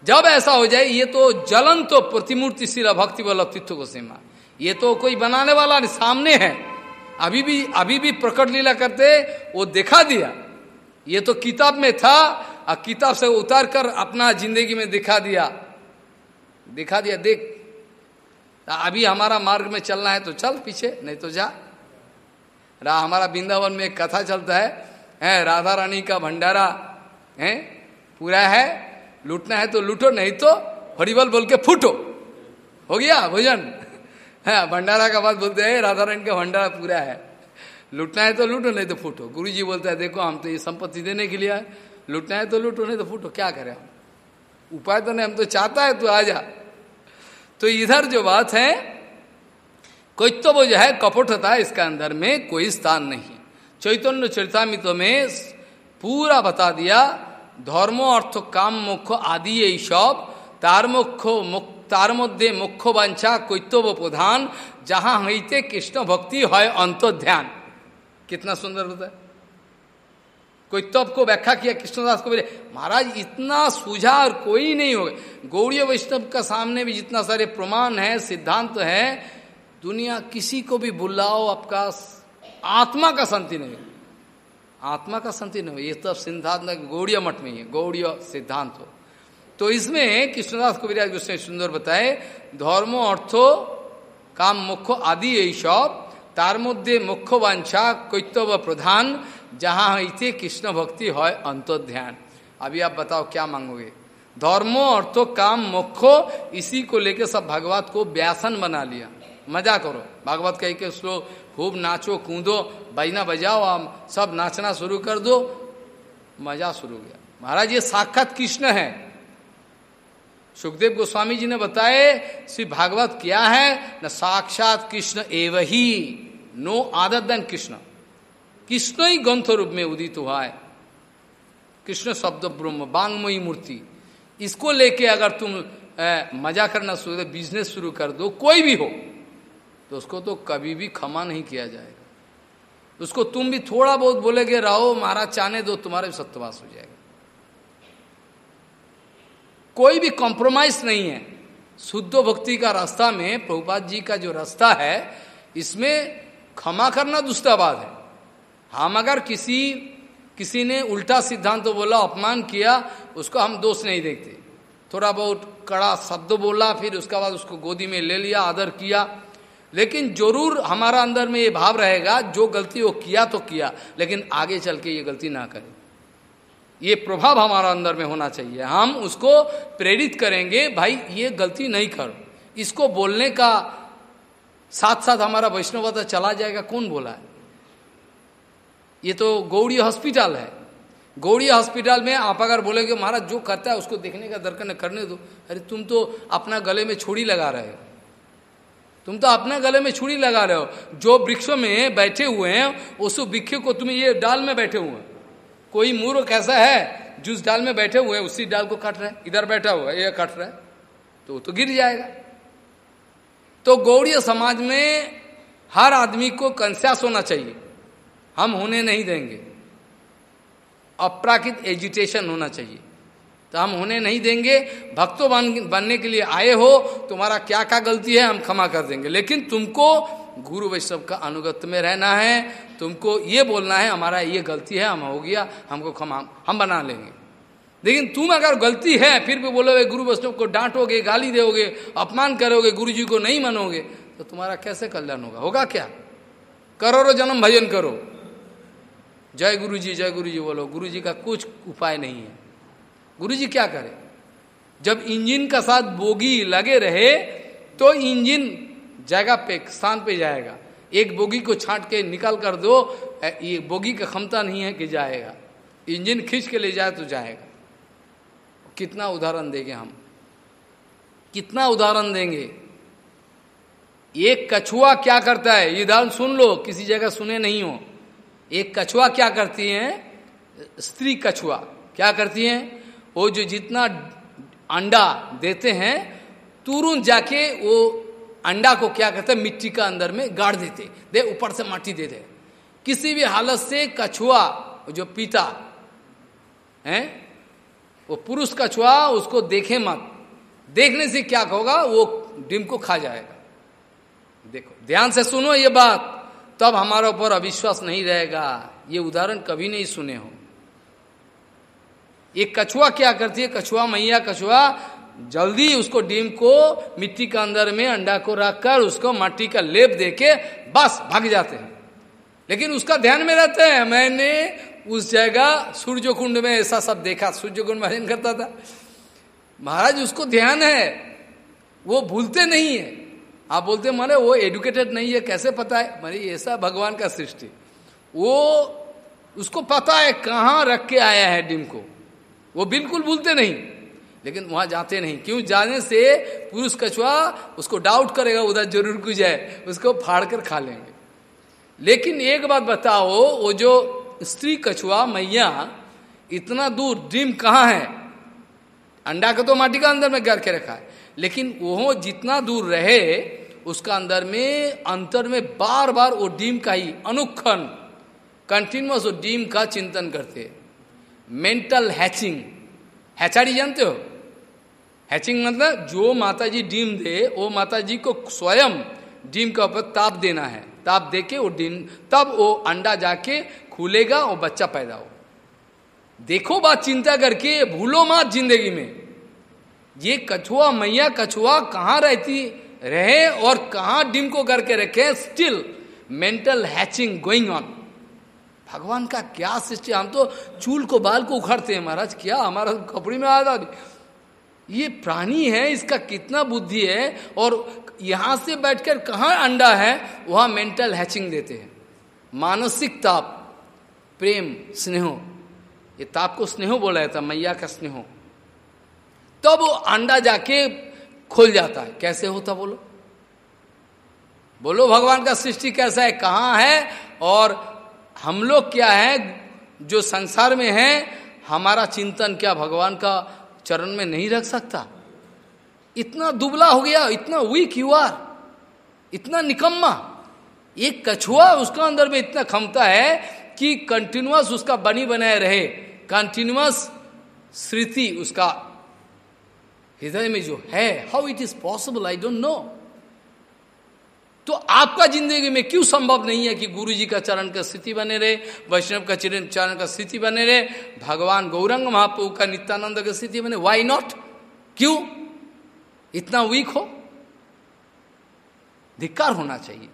जब ऐसा हो जाए, ये तो जलन तो प्रतिमूर्ति शिला भक्ति वल्लभित्व को सीमा ये तो कोई बनाने वाला सामने है। अभी भी अभी भी प्रकट लीला करते, वो दिखा दिया। ये तो किताब में था और किताब से उतार कर अपना ज़िंदगी में दिखा दिया। दिखा दिया देख। अभी हमारा मार्ग में चलना है तो चल पीछे नहीं तो जा। रहा हमारा वृंदावन में एक कथा चलता है, है राधा रानी का भंडारा है पूरा है लूटना है तो लूटो नहीं तो हरिबल बोल के फूटो। हो गया भोजन। है भंडारा का बात बोलते हैं राधा रानी का भंडारा पूरा है। लूटना है तो लूटो नहीं तो फूटो गुरु जी बोलता है देखो हम तो ये संपत्ति देने के लिए आए लूटना है तो लूटो नहीं तो फूटो क्या करें हम उपाय तो नहीं हम तो चाहता है तू आ जा तो इधर जो बात है कोई तो वो जो है कपट है इसका अंदर में कोई स्थान नहीं चैतन्य चरितमित में पूरा बता दिया धर्म अर्थ काम मुख्य आदि यही सब तार मुख्य तार मध्य मुख्य वांछा কৈতব प्रधान जहां हईते कृष्ण भक्ति है अंत ध्यान कितना सुंदर होता है। कोई तब को व्याख्या किया, कृष्णदास को बोले, महाराज, इतना सूझा और कोई नहीं होगा। गौड़ी वैष्णव का सामने भी जितना सारे प्रमाण है, सिद्धांत तो है, दुनिया किसी को भी बुलाओ, आपका आत्मा का शांति नहीं आत्मा का शांति नहीं ये तो सिद्धांत गौड़िया मठ में ही है, गौड़ीय सिद्धांत हो। तो इसमें कृष्णदास को विराज सुंदर बताए, धर्मो, अर्थो, काम मुख्य आदि यही सब तार मध्य मुख्य वांछा কৈতব प्रधान जहां इसे कृष्ण भक्ति है अंत ध्यान अभी आप बताओ क्या मांगोगे धर्मो अर्थो काम मुख्य इसी को लेकर सब भगवत को व्यासन बना लिया मजा करो भागवत कह के श्लोक खूब नाचो कूदो बजना बजाओ आप सब नाचना शुरू कर दो मजा शुरू गया महाराज ये साक्षात कृष्ण है सुखदेव गोस्वामी जी ने बताए श्री भागवत क्या है न साक्षात कृष्ण एव ही No other than Krishna Krishna ही ग्रंथ रूप में उदित हुआ है कृष्ण शब्द ब्रह्म बांगमयी मूर्ति इसको लेके अगर तुम ए, मज़ा करना शुरू बिज़नेस शुरू कर दो कोई भी हो तो उसको तो कभी भी क्षमा नहीं किया जाएगा उसको तुम भी थोड़ा बहुत बोलेगे रहो महाराज चाहने दो तुम्हारे सत्यवास हो जाएगा कोई भी कॉम्प्रोमाइज नहीं है शुद्ध भक्ति का रास्ता में प्रभुपाद जी का जो रास्ता है इसमें क्षमा करना बात है। हम अगर किसी किसी ने उल्टा सिद्धांत तो बोला, अपमान किया, उसको हम दोष नहीं देखते। थोड़ा बहुत कड़ा शब्द बोला, फिर उसके बाद उसको गोदी में ले लिया, आदर किया। लेकिन ज़रूर हमारा अंदर में ये भाव रहेगा, जो गलती वो किया तो किया, लेकिन आगे चल के ये गलती ना करे। ये प्रभाव हमारा अंदर में होना चाहिए। हम उसको प्रेरित करेंगे, भाई, ये गलती नहीं करो। इसको बोलने का साथ साथ हमारा वैष्णवता चला जाएगा, कौन बोला है? ये तो गौड़ी हॉस्पिटल है। गौड़ी हॉस्पिटल में आप अगर बोलेगे, महाराज, जो करता है उसको देखने का दरकार करने दो। अरे, तुम तो अपना गले में छुरी लगा रहे हो। तुम तो अपने गले में छुरी लगा रहे हो। जो वृक्षों में बैठे हुए हैं, उस वृक्ष को तुम ये डाल में बैठे हुए हैं। कोई मूर्ख कैसा है, जिस डाल में बैठे हुए उसी डाल को काट रहे इधर बैठा हुआ ये काट रहा है। तो वो तो गिर जाएगा। तो गौड़ीय समाज में हर आदमी को कंस्यास होना चाहिए। हम होने नहीं देंगे। अपराकित एजुटेशन होना चाहिए। तो हम होने नहीं देंगे। भक्तों बन, बनने के लिए आए हो तुम्हारा क्या क्या गलती है हम क्षमा कर देंगे। लेकिन तुमको गुरु वैष्णव का अनुगत्य में रहना है तुमको ये बोलना है हमारा ये गलती है हम हो गया हमको क्षमा हम बना लेंगे। लेकिन तुम अगर गलती है, फिर भी बोलोगे, गुरु वैष्णव को डांटोगे, गाली दोगे, अपमान करोगे गुरु जी को नहीं मनोगे तो तुम्हारा कैसे कल्याण होगा? होगा क्या? करोड़ों जन्म भजन करो। जय गुरु जी जय गुरु जी बोलो। गुरु जी का कुछ उपाय नहीं है। गुरु जी क्या करे? जब इंजन का साथ बोगी लगे रहे तो इंजन जगह पे, स्थान पे जाएगा। एक बोगी को छांट के निकाल कर दो। ये बोगी का क्षमता नहीं है कि जाएगा। इंजन खींच के ले जाए तो जाएगा। कितना उदाहरण देंगे हम? कितना उदाहरण देंगे? एक कछुआ क्या करता है? ये उदाहरण सुन लो, किसी जगह सुने नहीं हो। एक कछुआ क्या करती है? स्त्री कछुआ क्या करती है? वो जो जितना अंडा देते हैं, तुरंत जाके वो अंडा को क्या करते हैं? मिट्टी का अंदर में गाड़ देते दे, ऊपर से माटी दे दे। किसी भी हालत से कछुआ जो पीता है वो पुरुष कछुआ उसको देखे मत। देखने से क्या होगा वो डिम को खा जाएगा। देखो, ध्यान से सुनो ये बात। तब हमारे ऊपर अविश्वास नहीं रहेगा। ये उदाहरण कभी नहीं सुने हो एक कछुआ क्या करती है? कछुआ मैया, कछुआ जल्दी उसको डीम को मिट्टी के अंदर में अंडा को रखकर उसको माटी का लेप देके बस भाग जाते हैं। लेकिन उसका ध्यान में रहते हैं, मैंने उस जगह सूर्य कुंड में ऐसा सब देखा। सूर्य कुंड भजन करता था। महाराज, उसको ध्यान है। वो भूलते नहीं है। आप बोलते, माने वो एडुकेटेड नहीं है, कैसे पता है? मारे ऐसा भगवान का सृष्टि। वो, उसको पता है कहाँ रख के आया है डिम को। वो बिल्कुल भूलते नहीं। लेकिन वहाँ जाते नहीं। क्यों? जाने से पुरुष कछुआ उसको डाउट करेगा, उधर ज़रूर कुछ है। उसको फाड़ कर खा लेंगे। लेकिन एक बात बताओ, वो जो स्त्री कछुआ मैया इतना दूर डिम कहाँ है? अंडा का तो माटी का अंदर में गर के रखा है। लेकिन वो जितना दूर रहे, उसका अंदर में, अंतर में बार बार वो डीम का ही अनुखन कंटिन्यूस वो डीम का चिंतन करते। मेंटल हैचिंग हैचाड़ी जानते हो? हैचिंग मतलब जो माताजी डीम दे, वो माता जी को स्वयं डीम के ऊपर ताप देना है। ताप दे के वो डीम, तब वो अंडा जाके खुलेगा और बच्चा पैदा हो। देखो बात चिंता करके, भूलो मत ज़िंदगी में। ये कछुआ मैया, कछुआ कहाँ रहती, रहे और कहा डिम को करके रखे still mental hatching going on भगवान का क्या सृष्टि, हम तो चूल को, बाल को उखाड़ते हैं महाराज, क्या हमारा कपड़ी में आया ये प्राणी है, इसका कितना बुद्धि है और यहाँ से बैठकर कहा अंडा है, वहाँ मेंटल हैचिंग देते हैं। मानसिक ताप, प्रेम, स्नेहो। ये ताप को स्नेहो बोला जाता मैया का स्नेहो। तब वो अंडा जाके खुल जाता है। कैसे होता बोलो? बोलो, भगवान का सृष्टि कैसा है, कहाँ है, और हम लोग क्या है, जो संसार में है, हमारा चिंतन क्या भगवान का चरण में नहीं रख सकता? इतना दुबला हो गया, इतना वीक यू आर इतना निकम्मा। एक कछुआ उसका अंदर में इतना क्षमता है कि कंटिन्यूस उसका बनी बनाए रहे। कंटिन्यूस स्मृति उसका हृदय में जो है how it is possible I don't know तो आपका ज़िंदगी में क्यों संभव नहीं है कि गुरु जी का चरण का स्थिति बने रहे, वैष्णव का चरण का स्थिति बने रहे, भगवान गौरंग महाप्रभु का नित्यानंद का स्थिति बने वाई नॉट क्यों? इतना वीक हो धिक्कार होना चाहिए।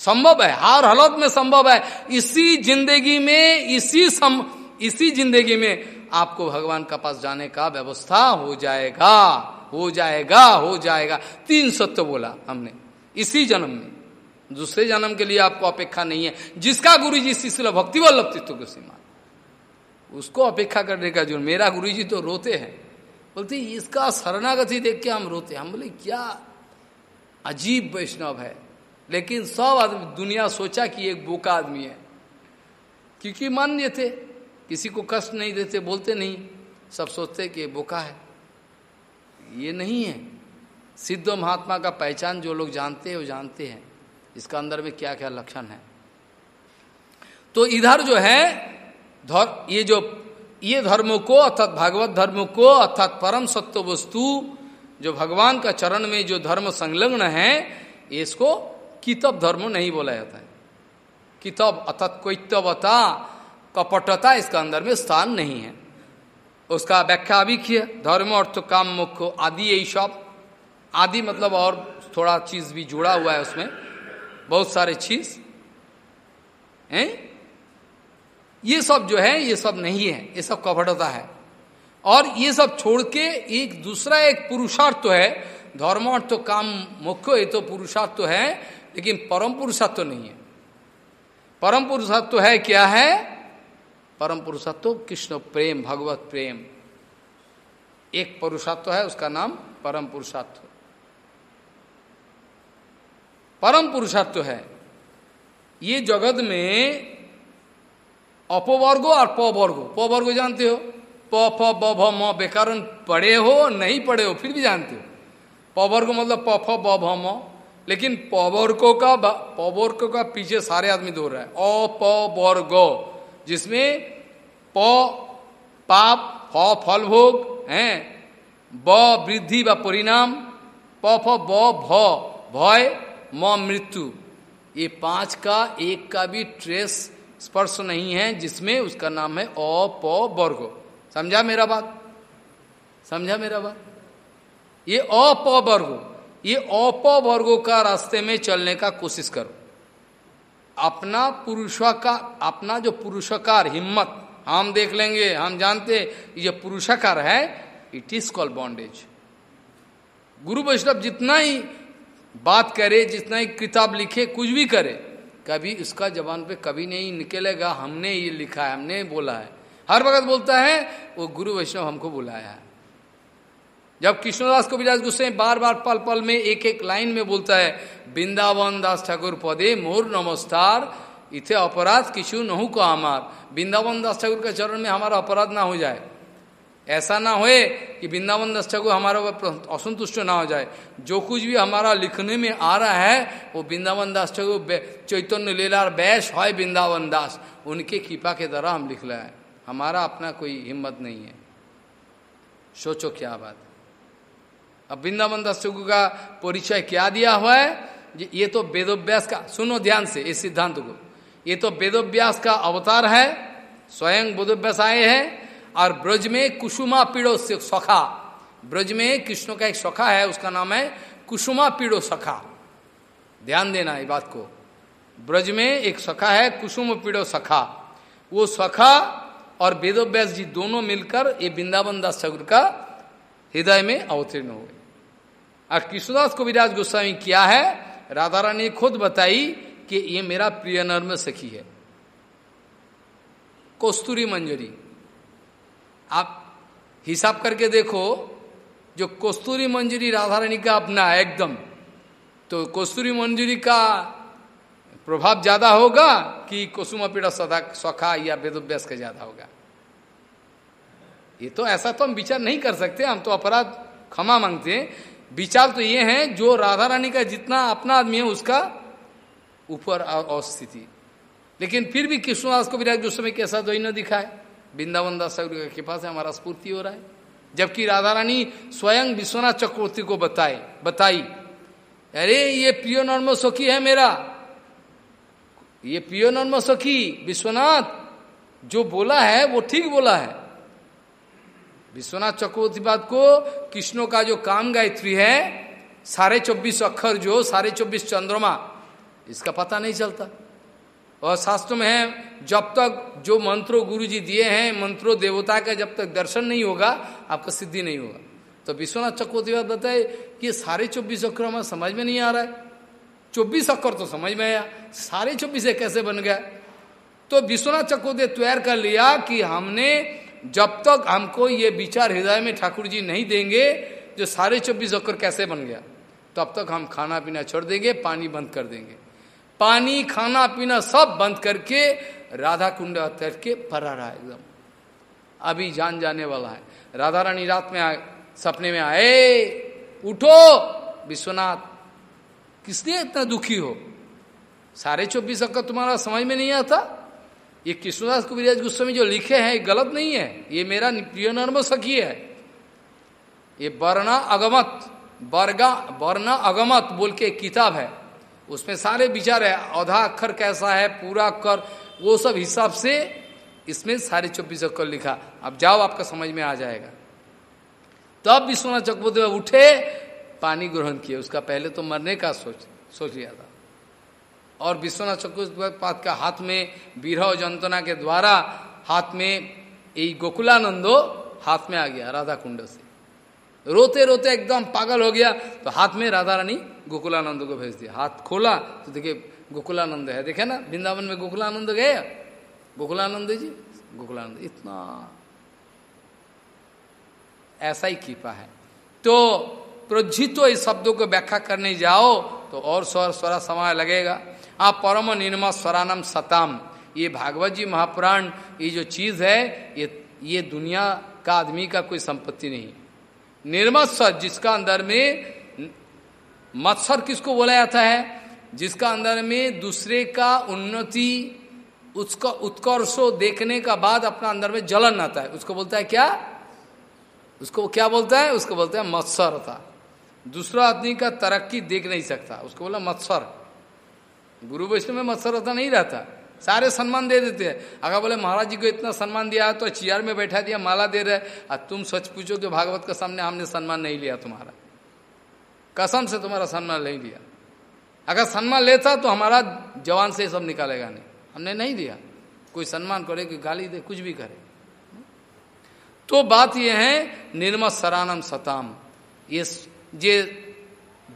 संभव है हर हालत में संभव है इसी ज़िंदगी में इसी सम, इसी ज़िंदगी में आपको भगवान का पास जाने का व्यवस्था हो जाएगा हो जाएगा हो जाएगा। तीन सत्य बोला हमने इसी जन्म में। दूसरे जन्म के लिए आपको अपेक्षा नहीं है। जिसका गुरु जी शिशिल भक्ति वल्लभ तित्व को सीमा। उसको अपेक्षा करने का जो मेरा गुरु जी तो रोते हैं। बोलते, इसका शरणागति देख के हम रोते हम बोले, क्या अजीब वैष्णव है। लेकिन सब आदमी, दुनिया सोचा कि एक बोका आदमी है। क्योंकि मान्य थे, किसी को कष्ट नहीं देते, बोलते नहीं। सब सोचते कि बोका है। ये नहीं है। सिद्ध महात्मा का पहचान जो लोग जानते हैं, वो जानते हैं। इसका अंदर में क्या क्या लक्षण है। तो इधर जो है, धर, ये जो ये धर्मों को अर्थात भागवत धर्म को अर्थात परम सत्य वस्तु जो भगवान का चरण में जो धर्म संलग्न है, इसको कितब धर्म नहीं बोला जाता है। कितब अर्थात कोइतवता कपटता इसका अंदर में स्थान नहीं है। उसका व्याख्या भी किया धर्म अर्थ काम मुख्य आदि यही सब। आदि मतलब और थोड़ा चीज़ भी जुड़ा हुआ है उसमें। बहुत सारे चीज़, हैं? ये सब जो है, ये सब नहीं है, ये सब कपटता है। और ये सब छोड़ के एक दूसरा एक पुरुषार्थ तो है धर्म और तो काम मुख्य ये तो पुरुषार्थ तो है, लेकिन परम पुरुषार्थ तो नहीं है। परम पुरुषार्थ तो है क्या है? परम पुरुषार्थ तो कृष्ण प्रेम, भगवत प्रेम। एक पुरुषार्थ तो है, उसका नाम परम पुरुषार्थ। परम पुरुषार्थ तो है। ये जगत में अपवर्गो और पवर्गो। पवर्गो जानते हो? प, फ, ब, भ, म, बेकारण पढ़े हो, नहीं पढ़े हो, फिर भी जानते हो। पवर्गो मतलब प, फ, ब, भ, म। लेकिन पवर्गो का पवर्गो का पीछे सारे आदमी दौड़ रहा है। अ प वर्गो जिसमें प, पाप फ फल भोग है, ब, वृद्धि व परिणाम, प, फ, ब, भ, भय, म, मृत्यु। ये पाँच का, एक का भी ट्रेस स्पर्श नहीं है, जिसमें उसका नाम है अ प वर्गो समझा मेरा बात? समझा मेरा बात? ये अ प वर्गो ये अ प वर्गो का रास्ते में चलने का कोशिश करो। अपना पुरुषाकार, अपना जो पुरुषकार हिम्मत, हम देख लेंगे, हम जानते ये पुरुषाकार है इट इज़ कॉल बॉन्डेज गुरु वैष्णव जितना ही बात करे, जितना ही किताब लिखे, कुछ भी करे कभी उसका जबान पे कभी नहीं निकलेगा, हमने ये लिखा है, हमने बोला है। हर वक्त बोलता है, वो गुरु वैष्णव हमको बुलाया है। जब कृष्णदास को विराज गुस्से बार बार पल पल में एक एक लाइन में बोलता है वृंदावन दास ठाकुर पदे मोर नमस्कार इथे अपराध किशु नहु को हमार। वृंदावन दास ठाकुर के चरण में हमारा अपराध ना हो जाए। ऐसा ना होए कि वृंदावन दास ठाकुर हमारा असंतुष्ट ना हो जाए। जो कुछ भी हमारा लिखने में आ रहा है, वो वृंदावन दास ठाकुर चैतन्य लीलार बैश है वृंदावन दास। उनके कृपा के द्वारा हम लिख रहे हैं हमारा अपना कोई हिम्मत नहीं है। सोचो क्या बात अब वृंदावन दास का परिचय क्या दिया हुआ है? ये तो वेदोभ्यास का सुनो ध्यान से इस सिद्धांत को। ये तो वेदोभ्यास का अवतार है। स्वयं वेदोव्यास आए हैं। और ब्रज में कुसुमा पीड़ो सखा। ब्रज में कृष्ण का एक सखा है, उसका नाम है कुसुमा पीड़ो सखा। ध्यान देना ये बात को। ब्रज में एक सखा है, कुसुम पीड़ो सखा। वो सखा और वेदोव्यास जी दोनों मिलकर ये वृंदावन दास ठाकुर का हृदय में अवतीर्ण हुए। और कृष्णदास को विराज गोस्वामी किया है राधा रानी खुद बताई कि ये मेरा प्रिय नर्म सखी है। कस्तूरी मंजरी। आप हिसाब करके देखो, जो कस्तूरी मंजूरी राधा रानी का अपना है एकदम तो कस्तूरी मंजूरी का प्रभाव ज़्यादा होगा कि कुसुम पीड़ा सदा सखा या वेदोव्यास का ज़्यादा होगा? ये तो ऐसा तो हम विचार नहीं कर सकते, हम तो अपराध क्षमा मांगते हैं। विचार तो ये है, जो राधा रानी का जितना अपना आदमी है, उसका ऊपर अवस्थिति। लेकिन फिर भी कृष्णदास को विराट जो समय कैसा दो न वृंदावन दास के कृपा से हमारा स्फूर्ति हो रहा है। जबकि राधा रानी स्वयं विश्वनाथ चक्रवर्ती को बताए, बताई, अरे, ये प्रियो नर्म सखी है मेरा। ये प्रियो नर्म सखी, विश्वनाथ, जो बोला है, वो ठीक बोला है। विश्वनाथ चक्रवर्ती बात को कृष्णों का जो काम गायत्री है, साढ़े चौबीस अक्षर जो, साढ़े चौबीस चंद्रमा, इसका पता नहीं चलता। और शास्त्र में है, जब तक जो मंत्रों गुरु जी दिए हैं, मंत्रों देवता का जब तक दर्शन नहीं होगा, आपका सिद्धि नहीं होगा। तो विश्वनाथ चक्रवर्ती बात बताए कि सारे चौबीस अक्षर हमें समझ में नहीं आ रहा है। चौबीस अक्षर तो समझ में आया। सारे चौबीस कैसे बन गया? तो विश्वनाथ चक्रवर्ती तैयार कर लिया कि हमने जब तक हमको ये विचार हृदय में ठाकुर जी नहीं देंगे, जो सारे चौबीस अक्कर कैसे बन गया? तब तक हम खाना पीना छोड़ देंगे, पानी बंद कर देंगे। पानी खाना पीना सब बंद करके राधा कुंड तैर के परा रहा एकदम। अभी जान जाने वाला है। राधा रानी रात में आ, सपने में आए उठो विश्वनाथ किसने इतना दुखी हो? साढ़े चौबीस अक्कर तुम्हारा समझ में नहीं आता? ये कृष्णदास कविराज गोस्वामी जो लिखे हैं ये गलत नहीं है। ये मेरा प्रिय नर्म सखी है। ये वर्णा अगमत वर्गा वर्णा अगमत बोल के किताब है। उसमें सारे विचार है। औधा अक्षर कैसा है, पूरा अक्षर, वो सब हिसाब से इसमें सारे चौबीस अक्षर लिखा। अब जाओ, आपका समझ में आ जाएगा। तब विश्वनाथ चक्रवर्ती उठे, पानी ग्रहण किए उसका पहले तो मरने का सोच सोच लिया था। और विश्वनाथ चक्रपात का हाथ में बीरह जंतना के द्वारा हाथ में यही गोकुलानंदो हाथ में आ गया राधा कुंड से। रोते रोते एकदम पागल हो गया तो हाथ में राधा रानी गोकुलानंद को भेज दिया। हाथ खोला तो देखिए गोकुलानंद है। देखे ना, वृंदावन में गोकुलानंद गए? गोकुलानंद जी? गोकुलानंद, इतना। ऐसा ही कृपा है। तो प्रोज्जितो इस शब्दों को व्याख्या करने जाओ तो और स्वर, स्वरा समय लगेगा। आप परम निर्मा स्वरानम सताम। ये भागवत जी महापुराण, ये जो चीज़ है, ये ये दुनिया का आदमी का कोई संपत्ति नहीं। निर्मत्सर जिसका अंदर में मत्सर किसको बोला जाता है? जिसका अंदर में दूसरे का उन्नति, उसका उत्कर्षो देखने का बाद अपना अंदर में जलन आता है। उसको बोलता है क्या? उसको क्या बोलता है? उसको बोलता है मत्सर मत्सरता दूसरा आदमी का तरक्की देख नहीं सकता। उसको बोला मत्सर। गुरु वैष्णव में मत्सरता नहीं रहता। सारे सम्मान दे देते हैं। अगर बोले, महाराज जी को इतना सम्मान दिया तो चेयर में बैठा दिया, माला दे रहे और तुम सच पूछो कि भागवत के सामने हमने सम्मान नहीं लिया तुम्हारा। कसम से तुम्हारा सम्मान नहीं लिया अगर सम्मान लेता तो हमारा जवान से सब निकालेगा नहीं। हमने नहीं दिया। कोई सम्मान करे कि गाली दे, कुछ भी करे। तो बात यह है निर्मत सरानम सताम। ये जे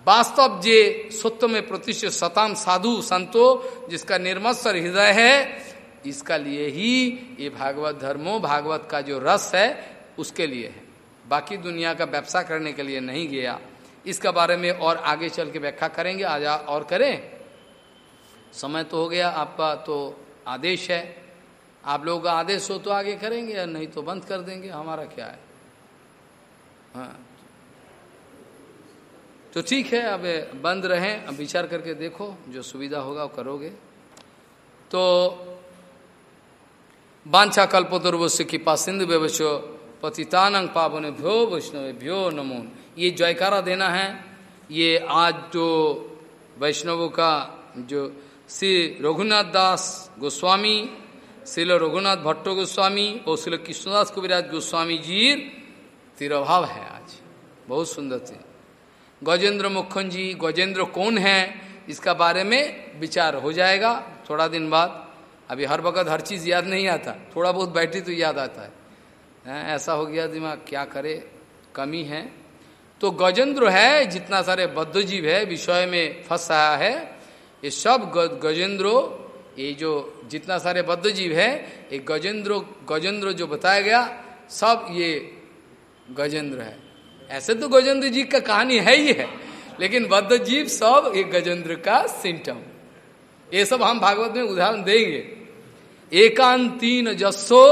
वास्तव जे सत्य में प्रतिष्ठित सताम साधु संतो, जिसका निर्मत्सर हृदय है, इसका लिए ही ये भागवत धर्मो, भागवत का जो रस है, उसके लिए है। बाकी दुनिया का व्यवसाय करने के लिए नहीं गया। इसका बारे में और आगे चल के व्याख्या करेंगे, आज और करें। समय तो हो गया आपका तो आदेश है। आप लोगों का आदेश हो तो आगे करेंगे, या नहीं तो बंद कर देंगे, हमारा क्या है? हाँ। तो ठीक है, अब बंद रहें, अब विचार करके देखो, जो सुविधा होगा वो करोगे। तो बांछा कल्पतुर्वश्य की सिंधु व्यवस्ो पतितानंग पावन भ्यो वैष्णव भ्यो नमो ये जयकारा देना है। ये आज जो वैष्णवों का जो श्री रघुनाथ दास गोस्वामी श्रील रघुनाथ भट्टो गोस्वामी और श्री कृष्णदास कविराज गोस्वामी जी तिरभाव है आज। बहुत सुंदर थी। गजेंद्र मुखन जी, गजेंद्र कौन है? इसका बारे में विचार हो जाएगा थोड़ा दिन बाद। अभी हर वक्त हर चीज़ याद नहीं आता। थोड़ा बहुत बैठी तो याद आता है, ऐसा हो गया दिमाग। क्या करे? कमी है। तो गजेंद्र है, जितना सारे बद्ध जीव है, विषय में फंस रहा है, ये सब गजेंद्रो, ये जो जितना सारे बद्ध जीव है, ये गजेंद्रो, गजेंद्र जो बताया गया, सब ये गजेंद्र है। ऐसे तो गजेंद्र जी का कहानी है ही है, लेकिन बद्ध जीव सब ये गजेंद्र का सिम्टम ये सब हम भागवत में उदाहरण देंगे। एकांतीन जस्सो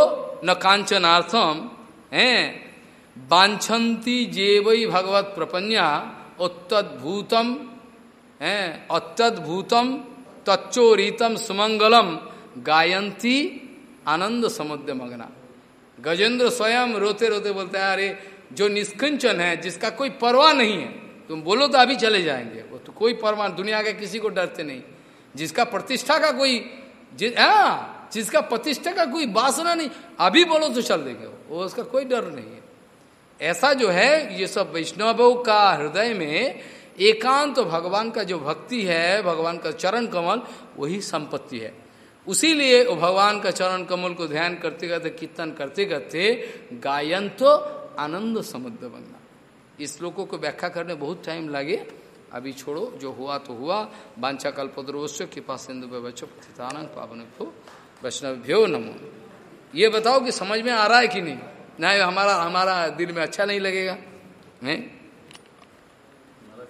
न कांचनार्थम, है? बांछंती वही भगवत प्रपन्या उत्तभूतम है अत्यद्भुतम तच्चोरीतम सुमंगलम गायंती आनंद समुद्र मगना। गजेंद्र स्वयं रोते रोते बोलते हैं अरे जो निष्कंचन है जिसका कोई परवाह नहीं है तुम बोलो तो अभी चले जाएँगे। वो तो कोई परवाह दुनिया के किसी को डरते नहीं। जिसका प्रतिष्ठा का कोई जि, हाँ जिसका प्रतिष्ठा का कोई वासना नहीं अभी बोलो तो चल देंगे। वो उसका कोई डर नहीं है। ऐसा जो है, ये सब वैष्णवों का हृदय में एकांत तो भगवान का जो भक्ति है, भगवान का चरण कमल, वही संपत्ति है। उसी लिए भगवान का चरण कमल को ध्यान करते करते, कीर्तन करते करते गायन तो आनंद समुद्र बनना। इस श्लोकों को व्याख्या करने बहुत टाइम लगे। अभी छोड़ो, जो हुआ तो हुआ। बांछा कल्पद्रोश्य कृपा सिंधु बच्चो पथितानंद पावन वैष्णव भ्यो नमो। ये बताओ कि समझ में आ रहा है कि नहीं? ना हमारा हमारा दिल में अच्छा नहीं लगेगा नहीं